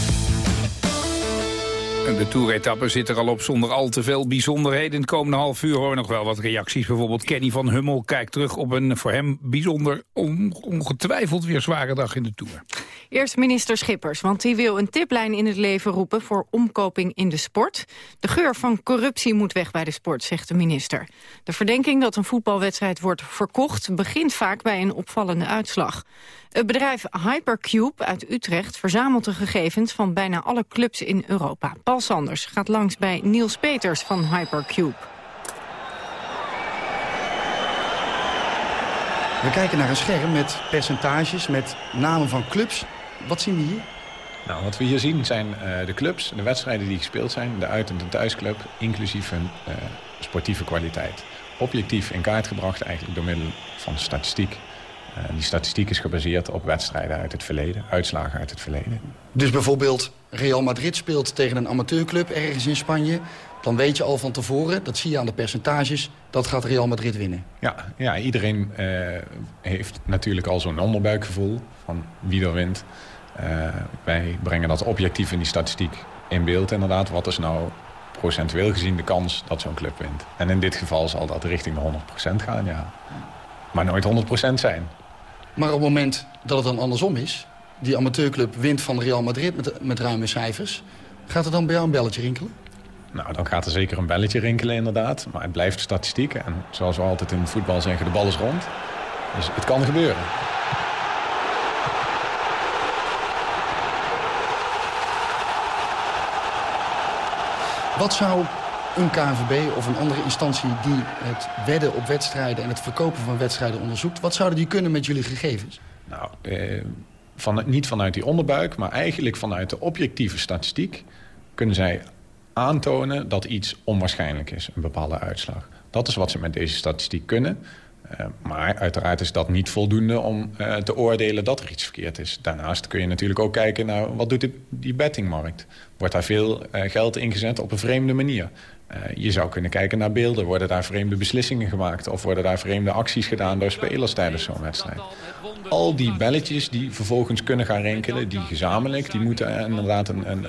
En de toeretappe zit er al op zonder al te veel bijzonderheden. In het komende half uur horen we nog wel wat reacties. Bijvoorbeeld Kenny van Hummel kijkt terug op een voor hem bijzonder on ongetwijfeld weer zware dag in de Tour. Eerst minister Schippers, want die wil een tiplijn in het leven roepen voor omkoping in de sport. De geur van corruptie moet weg bij de sport, zegt de minister. De verdenking dat een voetbalwedstrijd wordt verkocht begint vaak bij een opvallende uitslag. Het bedrijf Hypercube uit Utrecht verzamelt de gegevens van bijna alle clubs in Europa. Paul Sanders gaat langs bij Niels Peters van Hypercube. We kijken naar een scherm met percentages, met namen van clubs. Wat zien we hier? Nou, wat we hier zien zijn uh, de clubs, de wedstrijden die gespeeld zijn... de uit- en de thuisclub, inclusief hun uh, sportieve kwaliteit. Objectief in kaart gebracht eigenlijk door middel van statistiek. Uh, die statistiek is gebaseerd op wedstrijden uit het verleden, uitslagen uit het verleden. Dus bijvoorbeeld Real Madrid speelt tegen een amateurclub ergens in Spanje... dan weet je al van tevoren, dat zie je aan de percentages... dat gaat Real Madrid winnen. Ja, ja iedereen uh, heeft natuurlijk al zo'n onderbuikgevoel van wie er wint. Uh, wij brengen dat objectief in die statistiek in beeld inderdaad. Wat is nou procentueel gezien de kans dat zo'n club wint? En in dit geval zal dat richting de 100% gaan, ja. Maar nooit 100% zijn. Maar op het moment dat het dan andersom is... die amateurclub wint van Real Madrid met, met ruime cijfers... gaat er dan bij jou een belletje rinkelen? Nou, dan gaat er zeker een belletje rinkelen inderdaad. Maar het blijft statistiek. En zoals we altijd in voetbal zeggen, de bal is rond. Dus het kan gebeuren. Wat zou een KNVB of een andere instantie die het wedden op wedstrijden... en het verkopen van wedstrijden onderzoekt... wat zouden die kunnen met jullie gegevens? Nou, eh, van, niet vanuit die onderbuik, maar eigenlijk vanuit de objectieve statistiek... kunnen zij aantonen dat iets onwaarschijnlijk is, een bepaalde uitslag. Dat is wat ze met deze statistiek kunnen. Uh, maar uiteraard is dat niet voldoende om uh, te oordelen dat er iets verkeerd is. Daarnaast kun je natuurlijk ook kijken naar wat doet die, bettingmarkt. Wordt daar veel uh, geld ingezet op een vreemde manier? je zou kunnen kijken naar beelden. Worden daar vreemde beslissingen gemaakt? Of worden daar vreemde acties gedaan door spelers tijdens zo'n wedstrijd? Al die belletjes die vervolgens kunnen gaan rinkelen, die gezamenlijk... die moeten inderdaad een, een,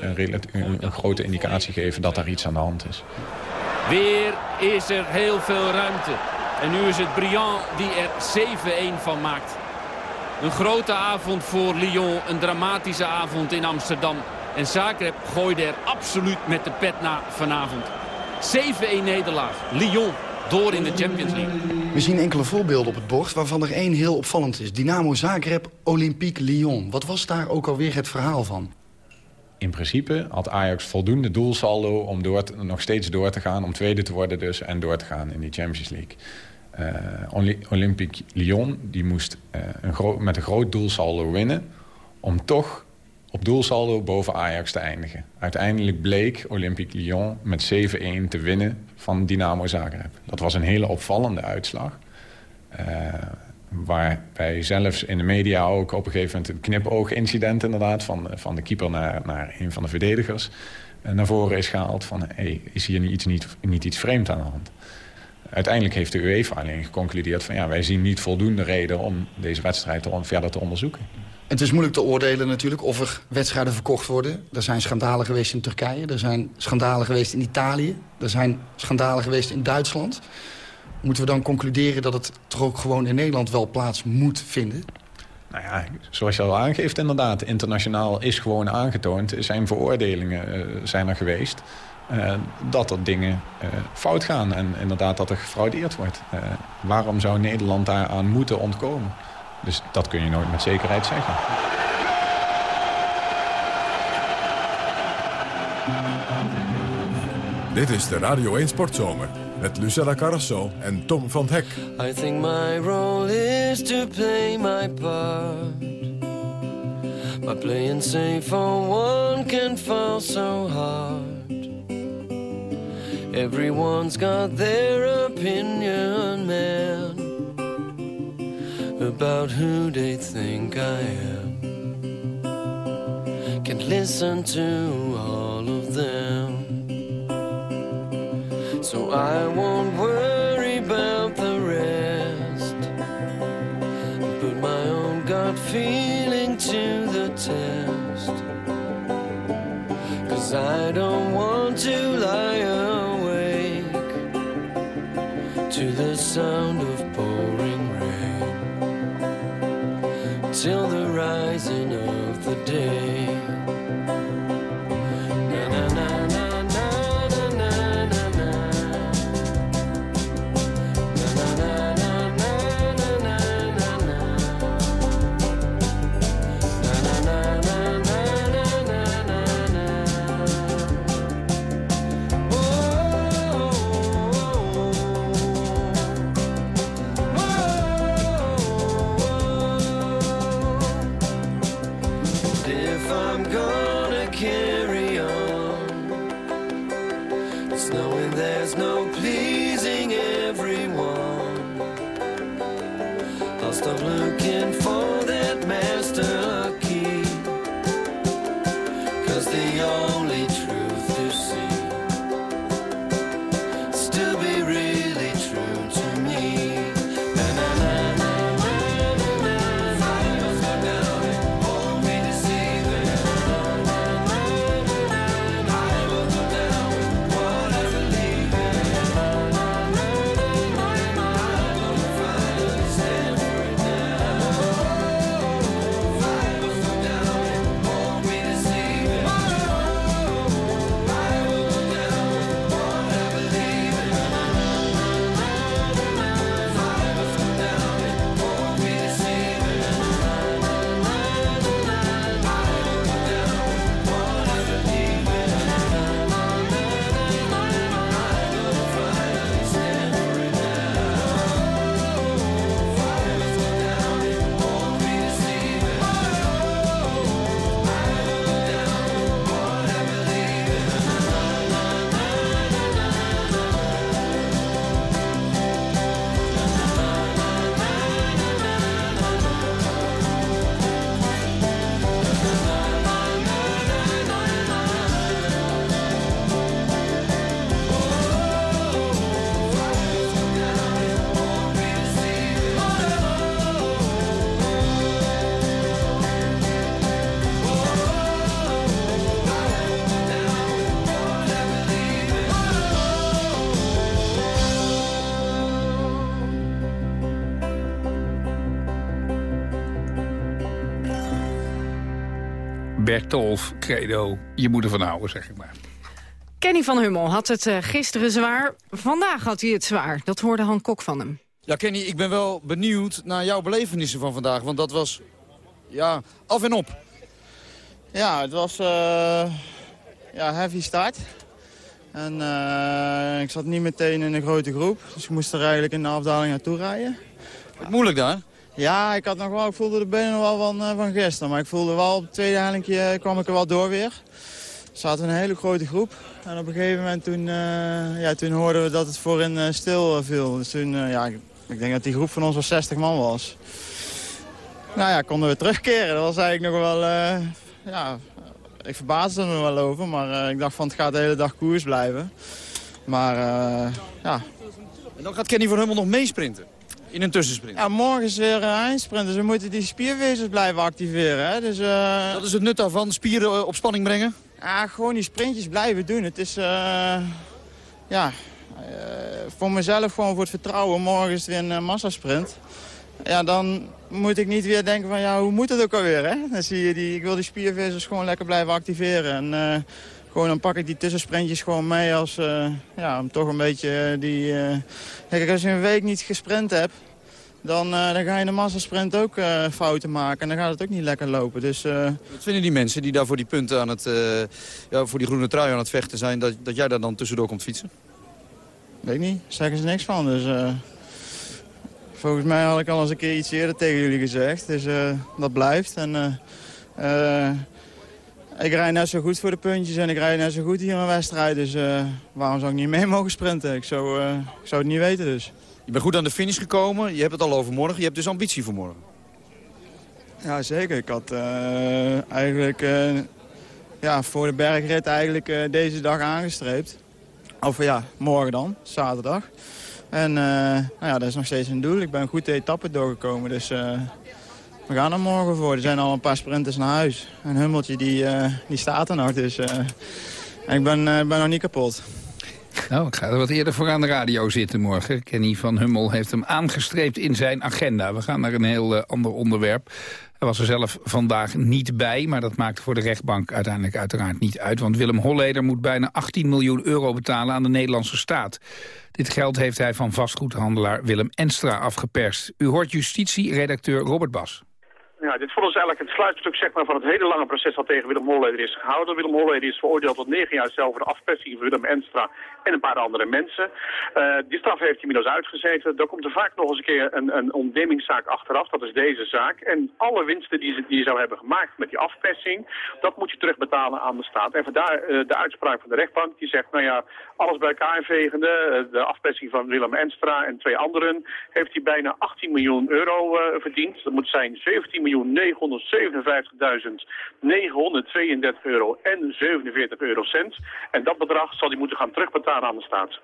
een, een grote indicatie geven dat daar iets aan de hand is. Weer is er heel veel ruimte. En nu is het Briand die er 7-1 van maakt. Een grote avond voor Lyon, een dramatische avond in Amsterdam. En Zagreb gooide er absoluut met de pet na vanavond. 7-1 nederlaag. Lyon door in de Champions League. We zien enkele voorbeelden op het bord, waarvan er één heel opvallend is. Dynamo Zagreb, Olympique Lyon. Wat was daar ook alweer het verhaal van? In principe had Ajax voldoende doelsaldo om door te, nog steeds door te gaan... om tweede te worden dus en door te gaan in die Champions League. Uh, Olympique Lyon die moest een met een groot doelsaldo winnen... om toch op doelsaldo boven Ajax te eindigen. Uiteindelijk bleek Olympique Lyon met 7-1 te winnen van Dynamo Zagreb. Dat was een hele opvallende uitslag. Uh, waarbij zelfs in de media ook op een gegeven moment... een knipoogincident inderdaad van, van de keeper naar, naar een van de verdedigers... naar voren is gehaald van... Hey, is hier iets, niet, niet iets vreemd aan de hand? Uiteindelijk heeft de UEFA alleen geconcludeerd van... ja, wij zien niet voldoende reden om deze wedstrijd verder te onderzoeken. Het is moeilijk te oordelen natuurlijk of er wedstrijden verkocht worden. Er zijn schandalen geweest in Turkije, er zijn schandalen geweest in Italië... er zijn schandalen geweest in Duitsland. Moeten we dan concluderen dat het toch ook gewoon in Nederland wel plaats moet vinden? Nou ja, zoals je al aangeeft inderdaad. Internationaal is gewoon aangetoond. Er zijn veroordelingen uh, zijn er geweest. Uh, dat er dingen uh, fout gaan en inderdaad dat er gefraudeerd wordt. waarom zou Nederland daaraan moeten ontkomen? Dus dat kun je nooit met zekerheid zeggen. Dit is de Radio 1 Sportzomer Met Lucella Carrasso en Tom van Hek. I think my role is to play my part. By playing safe for one can fall so hard. Everyone's got their opinion, man, about who they think I am. Can't listen to all of them. So I won't worry about the rest. Put my own gut feeling to the test. Cause I don't want to lie sound of pouring rain. Till the if I'm gonna carry on, it's knowing there's no Bertolf, credo, je moet ervan houden, zeg ik maar. Kenny van Hummel had het eh, gisteren zwaar. Vandaag had hij het zwaar. Dat hoorde Han Kok van hem. Ja, Kenny, ik ben wel benieuwd naar jouw belevenissen van vandaag. Want dat was, ja, af en op. Ja, het was uh, ja, heavy start. En uh, ik zat niet meteen in een grote groep. Dus ik moest er eigenlijk in de afdaling naartoe rijden. Wat moeilijk daar? Ja, ik, had nog wel, ik voelde de benen nog wel van, uh, van gisteren. Maar ik voelde wel op het tweede hellinkje kwam ik er wel door weer. Er zaten een hele grote groep. En op een gegeven moment toen, ja, toen hoorden we dat het voorin stil viel. Dus toen, ja, ik, denk dat die groep van ons wel 60 man was. Nou ja, konden we terugkeren. Dat was eigenlijk nog wel... ja, ik verbaasde me wel over, maar uh, ik dacht van het gaat de hele dag koers blijven. Maar uh, ja. En dan gaat Kenny van Hummel nog meesprinten? In een tussensprint? Ja, morgen is weer uh, eindsprint, dus we moeten die spiervezels blijven activeren. Hè? Dus, Dat is het nut daarvan, spieren op spanning brengen? Ja, gewoon die sprintjes blijven doen. Het is, ja, voor mezelf gewoon voor het vertrouwen. Morgen is het weer een massasprint. Ja, dan moet ik niet weer denken van, ja, hoe moet het ook alweer, hè? Dan zie je die, ik wil die spiervezels gewoon lekker blijven activeren. En gewoon dan pak ik die tussensprintjes gewoon mee als, uh, ja, om toch een beetje die... Uh... Kijk, als je een week niet gesprint hebt, dan, dan ga je in de massasprint ook fouten maken. En dan gaat het ook niet lekker lopen. Dus, Wat vinden die mensen die daar voor die punten aan het, ja, voor die groene trui aan het vechten zijn, dat, dat jij daar dan tussendoor komt fietsen? Weet ik niet, zeggen ze niks van. Dus eh, volgens mij had ik al eens een keer iets eerder tegen jullie gezegd. Dus eh, dat blijft. En, eh, eh, ik rijd net zo goed voor de puntjes en ik rijd net zo goed hier een wedstrijd. Dus eh, waarom zou ik niet mee mogen sprinten? Ik zou, eh, ik zou het niet weten dus. Je bent goed aan de finish gekomen. Je hebt het al over morgen. Je hebt dus ambitie voor morgen. Ja, zeker. Ik had eh, eigenlijk ja, voor de bergrit eigenlijk deze dag aangestreept. Of ja, morgen dan, zaterdag. En nou ja, dat is nog steeds een doel. Ik ben goed de etappe doorgekomen, dus we gaan er morgen voor. Er zijn al een paar sprinters naar huis. Een hummeltje die, eh, die staat er nog, dus eh, ik ben, eh, ben nog niet kapot. Nou, ik ga er wat eerder voor aan de radio zitten morgen. Kenny van Hummel heeft hem aangestreept in zijn agenda. We gaan naar een heel ander onderwerp. Hij was er zelf vandaag niet bij, maar dat maakt voor de rechtbank uiteindelijk uiteraard niet uit. Want Willem Holleder moet bijna 18 miljoen euro betalen aan de Nederlandse staat. Dit geld heeft hij van vastgoedhandelaar Willem Enstra afgeperst. U hoort justitie-redacteur Robert Bas. Ja, dit voor ons eigenlijk het sluitstuk zeg maar, van het hele lange proces dat tegen Willem Holleder is gehouden. Willem Holleder is veroordeeld tot negen jaar cel voor de afpersing van Willem Enstra en een paar andere mensen. Eh, die straf heeft hij inmiddels uitgezeten. Er komt er vaak nog eens een keer een, een achteraf, dat is deze zaak. En alle winsten die, ze, die zou hebben gemaakt met die afpersing, dat moet je terugbetalen aan de staat. En vandaar eh, de uitspraak van de rechtbank die zegt, nou ja, alles bij elkaar vegende, eh, de afpersing van Willem Enstra en twee anderen, heeft hij bijna 18 miljoen euro verdiend. Dat moet zijn 17 miljoen 957.932 euro en 47 eurocent. En dat bedrag zal hij moeten gaan terugbetalen aan de staat.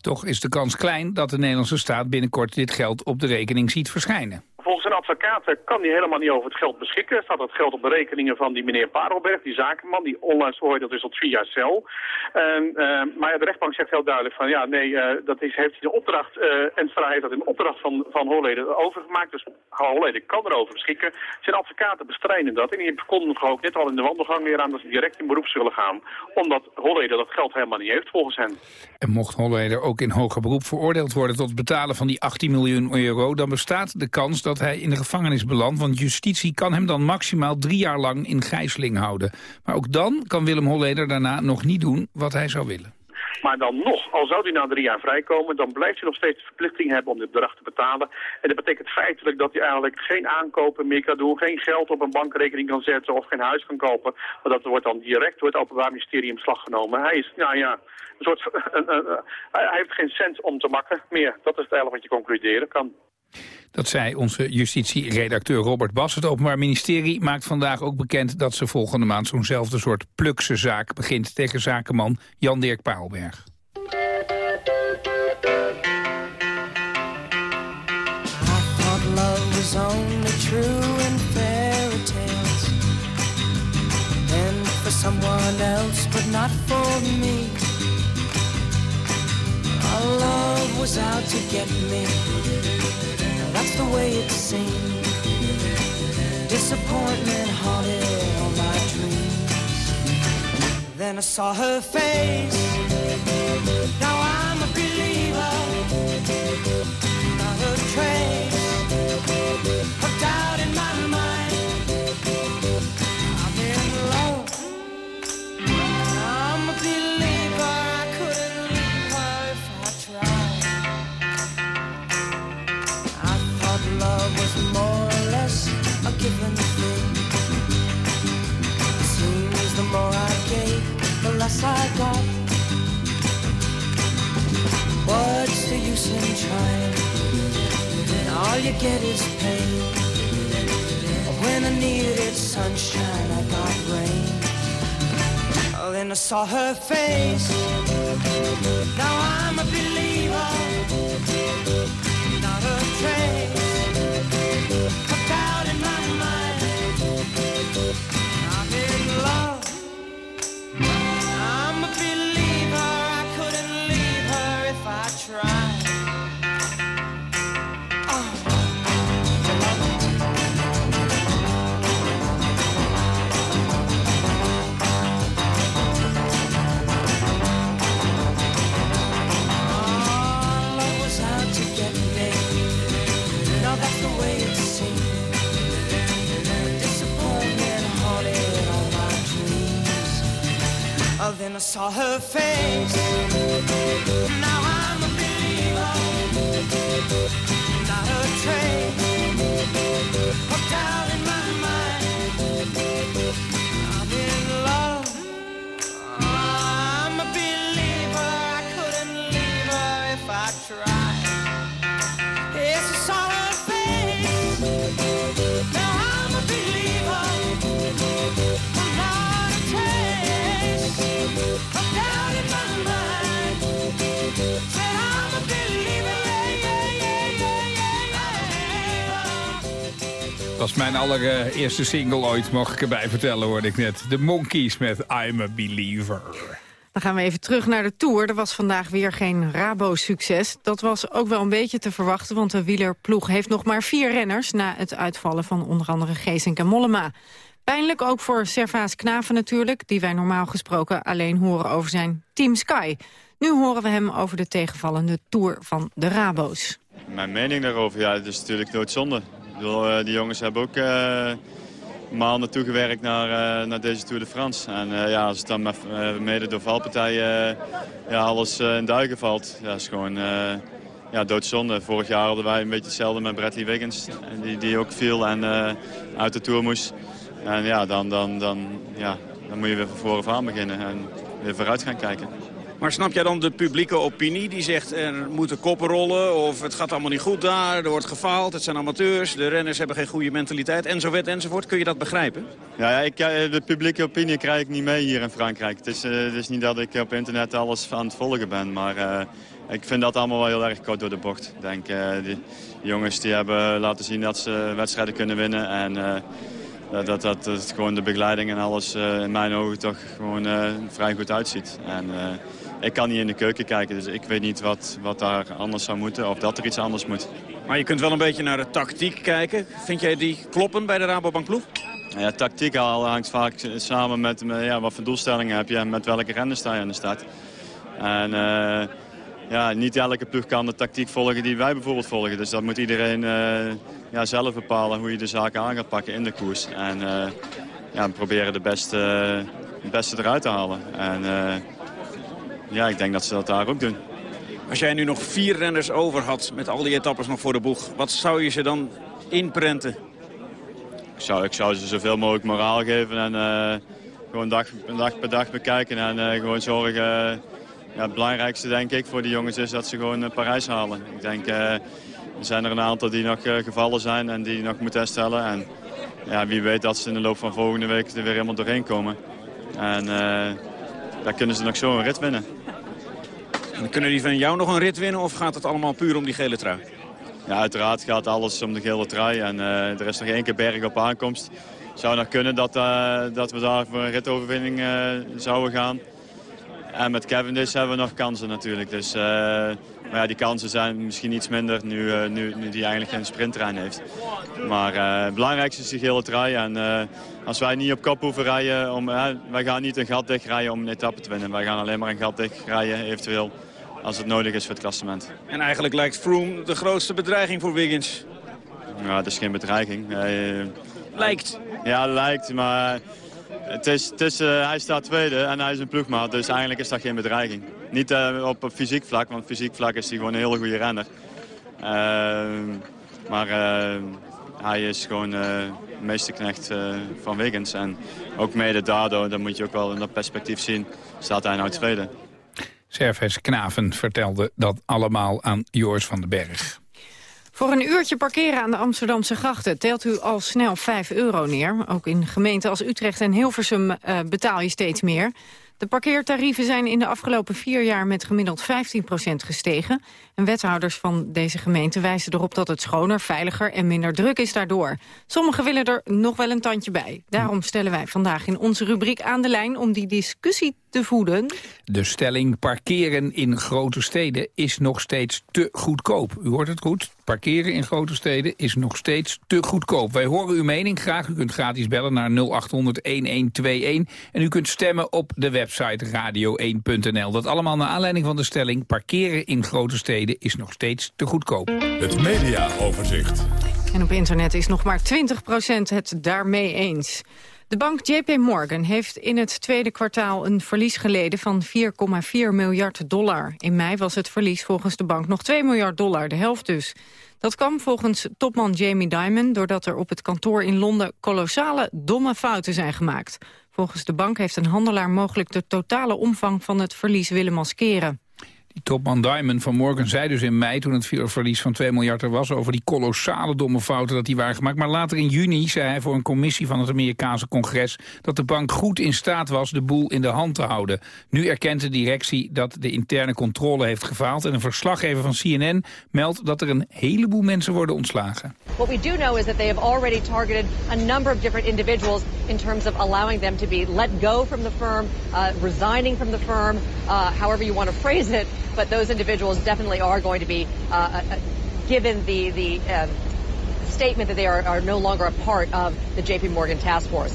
Toch is de kans klein dat de Nederlandse staat binnenkort dit geld op de rekening ziet verschijnen. Volgens zijn advocaten kan hij helemaal niet over het geld beschikken. Staat het geld op de rekeningen van die meneer Parelberg, die zakenman, die onlangs veroordeeld is tot vier jaar cel. En, eh, maar de rechtbank zegt heel duidelijk van ja, nee, eh, dat is, heeft hij de opdracht, eh en Stra heeft dat in opdracht van, van Holleder overgemaakt. Dus Holleder kan erover beschikken. Zijn advocaten bestrijden dat en die verkondigen ook net al in de wandelgang weer aan dat ze direct in beroep zullen gaan. Omdat Holleder dat geld helemaal niet heeft volgens hen. En mocht Holleder ook in hoger beroep veroordeeld worden tot het betalen van die 18 miljoen euro, dan bestaat de kans dat hij in de gevangenis belandt, want justitie kan hem dan maximaal drie jaar lang in gijzeling houden. Maar ook dan kan Willem Holleder daarna nog niet doen wat hij zou willen. Maar dan nog, al zou hij na drie jaar vrijkomen, dan blijft hij nog steeds de verplichting hebben om dit bedrag te betalen. En dat betekent feitelijk dat hij eigenlijk geen aankopen meer kan doen, geen geld op een bankrekening kan zetten of geen huis kan kopen. Want dat wordt dan direct door het Openbaar Ministerie in beslag genomen. Hij is, nou ja, een soort, hij heeft geen cent om te makken meer. Dat is het eigenlijk wat je concluderen kan. Dat zei onze justitie-redacteur Robert Bas. Het Openbaar Ministerie maakt vandaag ook bekend dat ze volgende maand zo'nzelfde soort plukse zaak begint tegen zakenman Jan-Dirk Paalberg. The way it seemed disappointment haunted all my dreams. Then I saw her face. Now I'm The use in all you get is pain. When I needed sunshine, I got rain. Oh, then I saw her face. Now I'm a believer, not a trace and I saw her face. Now I'm a believer, not a trace. Hooked out. Was mijn allereerste single ooit, mag ik erbij vertellen, hoorde ik net. De Monkeys met I'm a Believer. Dan gaan we even terug naar de Tour. Er was vandaag weer geen Rabo-succes. Dat was ook wel een beetje te verwachten, want de wielerploeg heeft nog maar vier renners... na het uitvallen van onder andere Geesink en Mollema. Pijnlijk ook voor Servaas Knaven natuurlijk... die wij normaal gesproken alleen horen over zijn Team Sky. Nu horen we hem over de tegenvallende Tour van de Rabo's. Mijn mening daarover, ja, het is natuurlijk doodzonde. Bedoel, eh, die jongens hebben ook eh maanden toegewerkt naar, eh, naar deze Tour de France. En ja, als het dan met, mede door valpartijen ja, alles in duigen valt, ja, is gewoon ja, doodzonde. Vorig jaar hadden wij een beetje hetzelfde met Bradley Wiggins, die, die ook viel en uit de Tour moest. En ja, dan, dan, dan, ja, dan moet je weer van voren aan beginnen en weer vooruit gaan kijken. Maar snap jij dan de publieke opinie die zegt er moeten koppen rollen... of het gaat allemaal niet goed daar, er wordt gefaald, het zijn amateurs... de renners hebben geen goede mentaliteit enzovoort enzovoort. Kun je dat begrijpen? Ja, ik, de publieke opinie krijg ik niet mee hier in Frankrijk. Het is, eh, het is niet dat ik op internet alles aan het volgen ben, maar eh, ik vind dat allemaal wel heel erg kort door de bocht. Ik denk, eh, die, jongens die hebben laten zien dat ze wedstrijden kunnen winnen en dat, dat, dat gewoon de begeleiding en alles in mijn ogen toch gewoon vrij goed uitziet. En ik kan niet in de keuken kijken, dus ik weet niet wat, wat daar anders zou moeten of dat er iets anders moet. Maar je kunt wel een beetje naar de tactiek kijken. Vind jij die kloppen bij de Rabobank ploeg? Ja, tactiek al hangt vaak samen met, met, ja, wat voor doelstellingen heb je en met welke renners sta je aan de start. En eh, ja, niet elke ploeg kan de tactiek volgen die wij bijvoorbeeld volgen. Dus dat moet iedereen eh, ja, zelf bepalen hoe je de zaken aan gaat pakken in de koers. En eh, ja, proberen de beste, het beste eruit te halen. En ja, ik denk dat ze dat daar ook doen. Als jij nu nog vier renners over had met al die etappes nog voor de boeg... wat zou je ze dan inprenten? Ik zou, ik zou ze zoveel mogelijk moraal geven en eh, gewoon dag, dag per dag bekijken. En eh, gewoon zorgen, eh, ja, het belangrijkste denk ik voor die jongens is dat ze gewoon Parijs halen. Ik denk, er zijn er een aantal die nog gevallen zijn en die nog moeten herstellen. En ja, wie weet dat ze in de loop van volgende week er weer helemaal doorheen komen. En daar kunnen ze nog zo een rit winnen. En kunnen die van jou nog een rit winnen of gaat het allemaal puur om die gele trui? Ja, uiteraard gaat alles om de gele trui. En eh, er is nog één keer berg op aankomst. Zou nog kunnen dat, eh, dat we daar voor een ritoverwinning eh, zouden gaan. En met Cavendish hebben we nog kansen natuurlijk. Dus, maar ja, die kansen zijn misschien iets minder nu, nu, nu die eigenlijk geen sprinttrein heeft. Maar het belangrijkste is die gele trui. En als wij niet op kop hoeven rijden, wij gaan niet een gat dichtrijden om een etappe te winnen. Wij gaan alleen maar een gat dichtrijden eventueel als het nodig is voor het klassement. En eigenlijk lijkt Froome de grootste bedreiging voor Wiggins. Ja, het is geen bedreiging. Hij, lijkt. Ja, lijkt, maar het is, het is, eh, hij staat tweede en hij is een ploegmaat. Dus eigenlijk is dat geen bedreiging. Niet eh, op, fysiek vlak, want fysiek vlak is hij gewoon een hele goede renner. Maar eh, hij is gewoon eh meesterknecht eh, van Wiggins. En ook mede daardoor, dat moet je ook wel in dat perspectief zien, staat hij nou tweede. Serves Knaven vertelde dat allemaal aan Joris van den Berg. Voor een uurtje parkeren aan de Amsterdamse grachten telt u al snel 5 euro neer. Ook in gemeenten als Utrecht en Hilversum eh, betaal je steeds meer. De parkeertarieven zijn in de afgelopen vier jaar met gemiddeld 15% gestegen. En wethouders van deze gemeente wijzen erop dat het schoner, veiliger en minder druk is daardoor. Sommigen willen er nog wel een tandje bij. Daarom stellen wij vandaag in onze rubriek aan de lijn om die discussie te voeden. De stelling parkeren in grote steden is nog steeds te goedkoop. U hoort het goed. Parkeren in grote steden is nog steeds te goedkoop. Wij horen uw mening graag. U kunt gratis bellen naar 0800-1121. En u kunt stemmen op de website radio1.nl. Dat allemaal naar aanleiding van de stelling... parkeren in grote steden is nog steeds te goedkoop. Het mediaoverzicht. En op internet is nog maar 20% het daarmee eens. De bank JP Morgan heeft in het tweede kwartaal een verlies geleden van 4,4 miljard dollar. In mei was het verlies volgens de bank nog 2 miljard dollar, de helft dus. Dat kwam volgens topman Jamie Dimon doordat er op het kantoor in Londen kolossale domme fouten zijn gemaakt. Volgens de bank heeft een handelaar mogelijk de totale omvang van het verlies willen maskeren. Topman Diamond van Morgan zei dus in mei, toen het verlies van 2 miljard er was... over die kolossale domme fouten dat die waren gemaakt. Maar later in juni zei hij voor een commissie van het Amerikaanse congres... dat de bank goed in staat was de boel in de hand te houden. Nu erkent de directie dat de interne controle heeft gefaald... en een verslaggever van CNN meldt dat er een heleboel mensen worden ontslagen. What we do know is that they have already targeted a number of different individuals in terms of allowing them to be let go from the firm, uh, resigning from the firm, uh, however you want to phrase it. But those individuals definitely are going to be uh, uh, given the, the um, statement that they are, are no longer a part of the JP Morgan task force.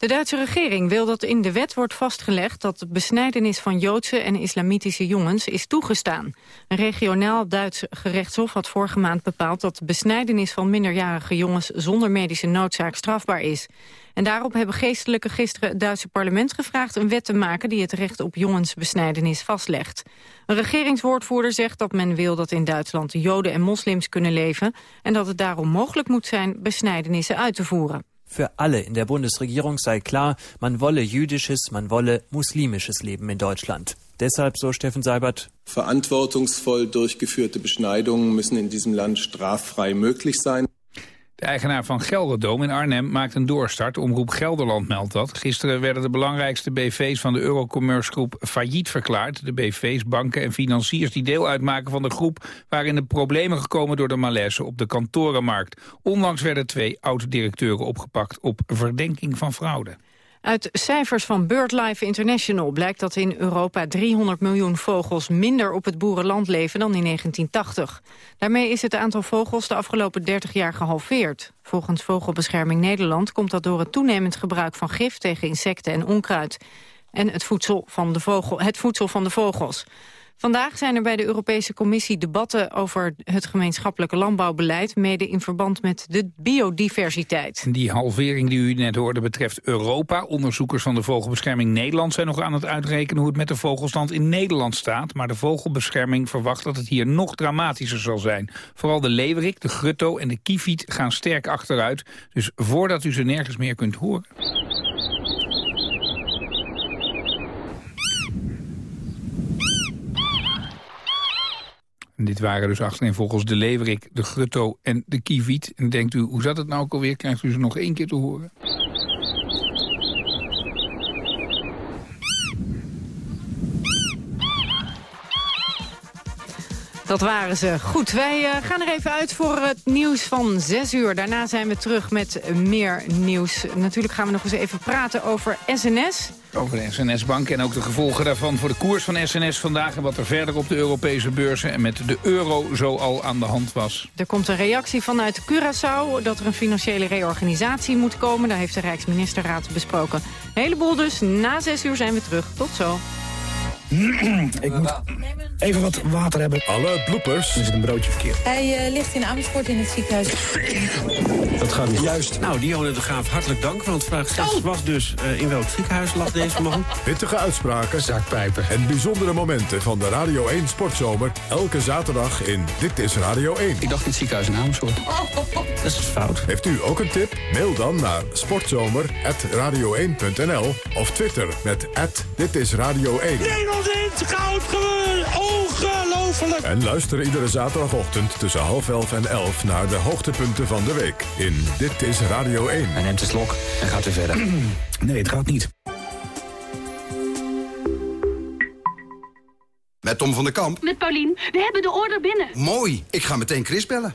De Duitse regering wil dat in de wet wordt vastgelegd dat de besnijdenis van Joodse en islamitische jongens is toegestaan. Een regionaal Duits gerechtshof had vorige maand bepaald dat de besnijdenis van minderjarige jongens zonder medische noodzaak strafbaar is. En daarop hebben geestelijken gisteren het Duitse parlement gevraagd een wet te maken die het recht op jongensbesnijdenis vastlegt. Een regeringswoordvoerder zegt dat men wil dat in Duitsland joden en moslims kunnen leven en dat het daarom mogelijk moet zijn besnijdenissen uit te voeren. Für alle in der Bundesregierung sei klar, man wolle jüdisches, man wolle muslimisches Leben in Deutschland. Deshalb, so Steffen Seibert, Verantwortungsvoll durchgeführte Beschneidungen müssen in diesem Land straffrei möglich sein. De eigenaar van Gelderdoom in Arnhem maakt een doorstart. Omroep Gelderland meldt dat. Gisteren werden de belangrijkste BV's van de Eurocommerce Groep failliet verklaard. De BV's, banken en financiers die deel uitmaken van de groep... waren in de problemen gekomen door de malaise op de kantorenmarkt. Onlangs werden twee oud-directeuren opgepakt op verdenking van fraude. Uit cijfers van BirdLife International blijkt dat in Europa 300 miljoen vogels minder op het boerenland leven dan in 1980. Daarmee is het aantal vogels de afgelopen 30 jaar gehalveerd. Volgens Vogelbescherming Nederland komt dat door het toenemend gebruik van gif tegen insecten en onkruid. En het voedsel van de, vogel, het voedsel van de vogels. Vandaag zijn er bij de Europese Commissie debatten over het gemeenschappelijke landbouwbeleid, mede in verband met de biodiversiteit. Die halvering die u net hoorde betreft Europa. Onderzoekers van de Vogelbescherming Nederland zijn nog aan het uitrekenen hoe het met de vogelstand in Nederland staat. Maar de Vogelbescherming verwacht dat het hier nog dramatischer zal zijn. Vooral de leeuwerik, de grutto en de kieviet gaan sterk achteruit. Dus voordat u ze nergens meer kunt horen. Dit waren dus achterin volgens de leeuwerik, de grutto en de kieviet. En denkt u, hoe zat het nou ook alweer? Krijgt u ze nog één keer te horen? Dat waren ze. Goed, wij uh, gaan er even uit voor het nieuws van 6 uur. Daarna zijn we terug met meer nieuws. Natuurlijk gaan we nog eens even praten over SNS. Over de SNS-bank en ook de gevolgen daarvan voor de koers van SNS vandaag... en wat er verder op de Europese beurzen en met de euro zo al aan de hand was. Er komt een reactie vanuit Curaçao dat er een financiële reorganisatie moet komen. Daar heeft de Rijksministerraad besproken. Een heleboel dus. Na 6 uur zijn we terug. Tot zo. Ik moet even wat water hebben. Alle bloepers. Er zit een broodje verkeerd. Hij uh, ligt in Amersfoort in het ziekenhuis. Dat gaat niet. Juist. Nou, Dionne de Graaf, hartelijk dank. Want vraag 6 was dus uh, in welk ziekenhuis lag deze man? Pittige uitspraken. Zakpijpen. En bijzondere momenten van de Radio 1 Sportzomer. Elke zaterdag in Dit is Radio 1. Ik dacht in het ziekenhuis in Amersfoort. Dat is fout. Heeft u ook een tip? Mail dan naar sportzomer.radio1.nl of Twitter met Dit is Radio 1. Het goud gewonnen! Ongelooflijk! En luister iedere zaterdagochtend tussen half elf en elf naar de hoogtepunten van de week in Dit is Radio 1. Hij neemt de slok en gaat weer verder. nee, het gaat niet. Met Tom van der Kamp. Met Paulien. We hebben de order binnen. Mooi. Ik ga meteen Chris bellen.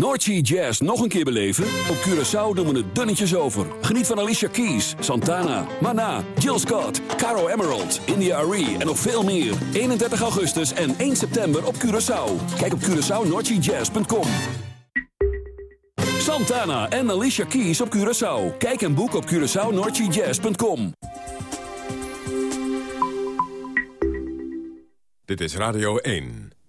Noordsea Jazz nog een keer beleven? Op Curaçao doen we het dunnetjes over. Geniet van Alicia Keys, Santana, Mana, Jill Scott, Caro Emerald, India Arie en nog veel meer. 31 augustus en 1 september op Curaçao. Kijk op CuraçaoNoordseaJazz.com. Santana en Alicia Keys op Curaçao. Kijk en boek op CuraçaoNoordseaJazz.com. Dit is Radio 1.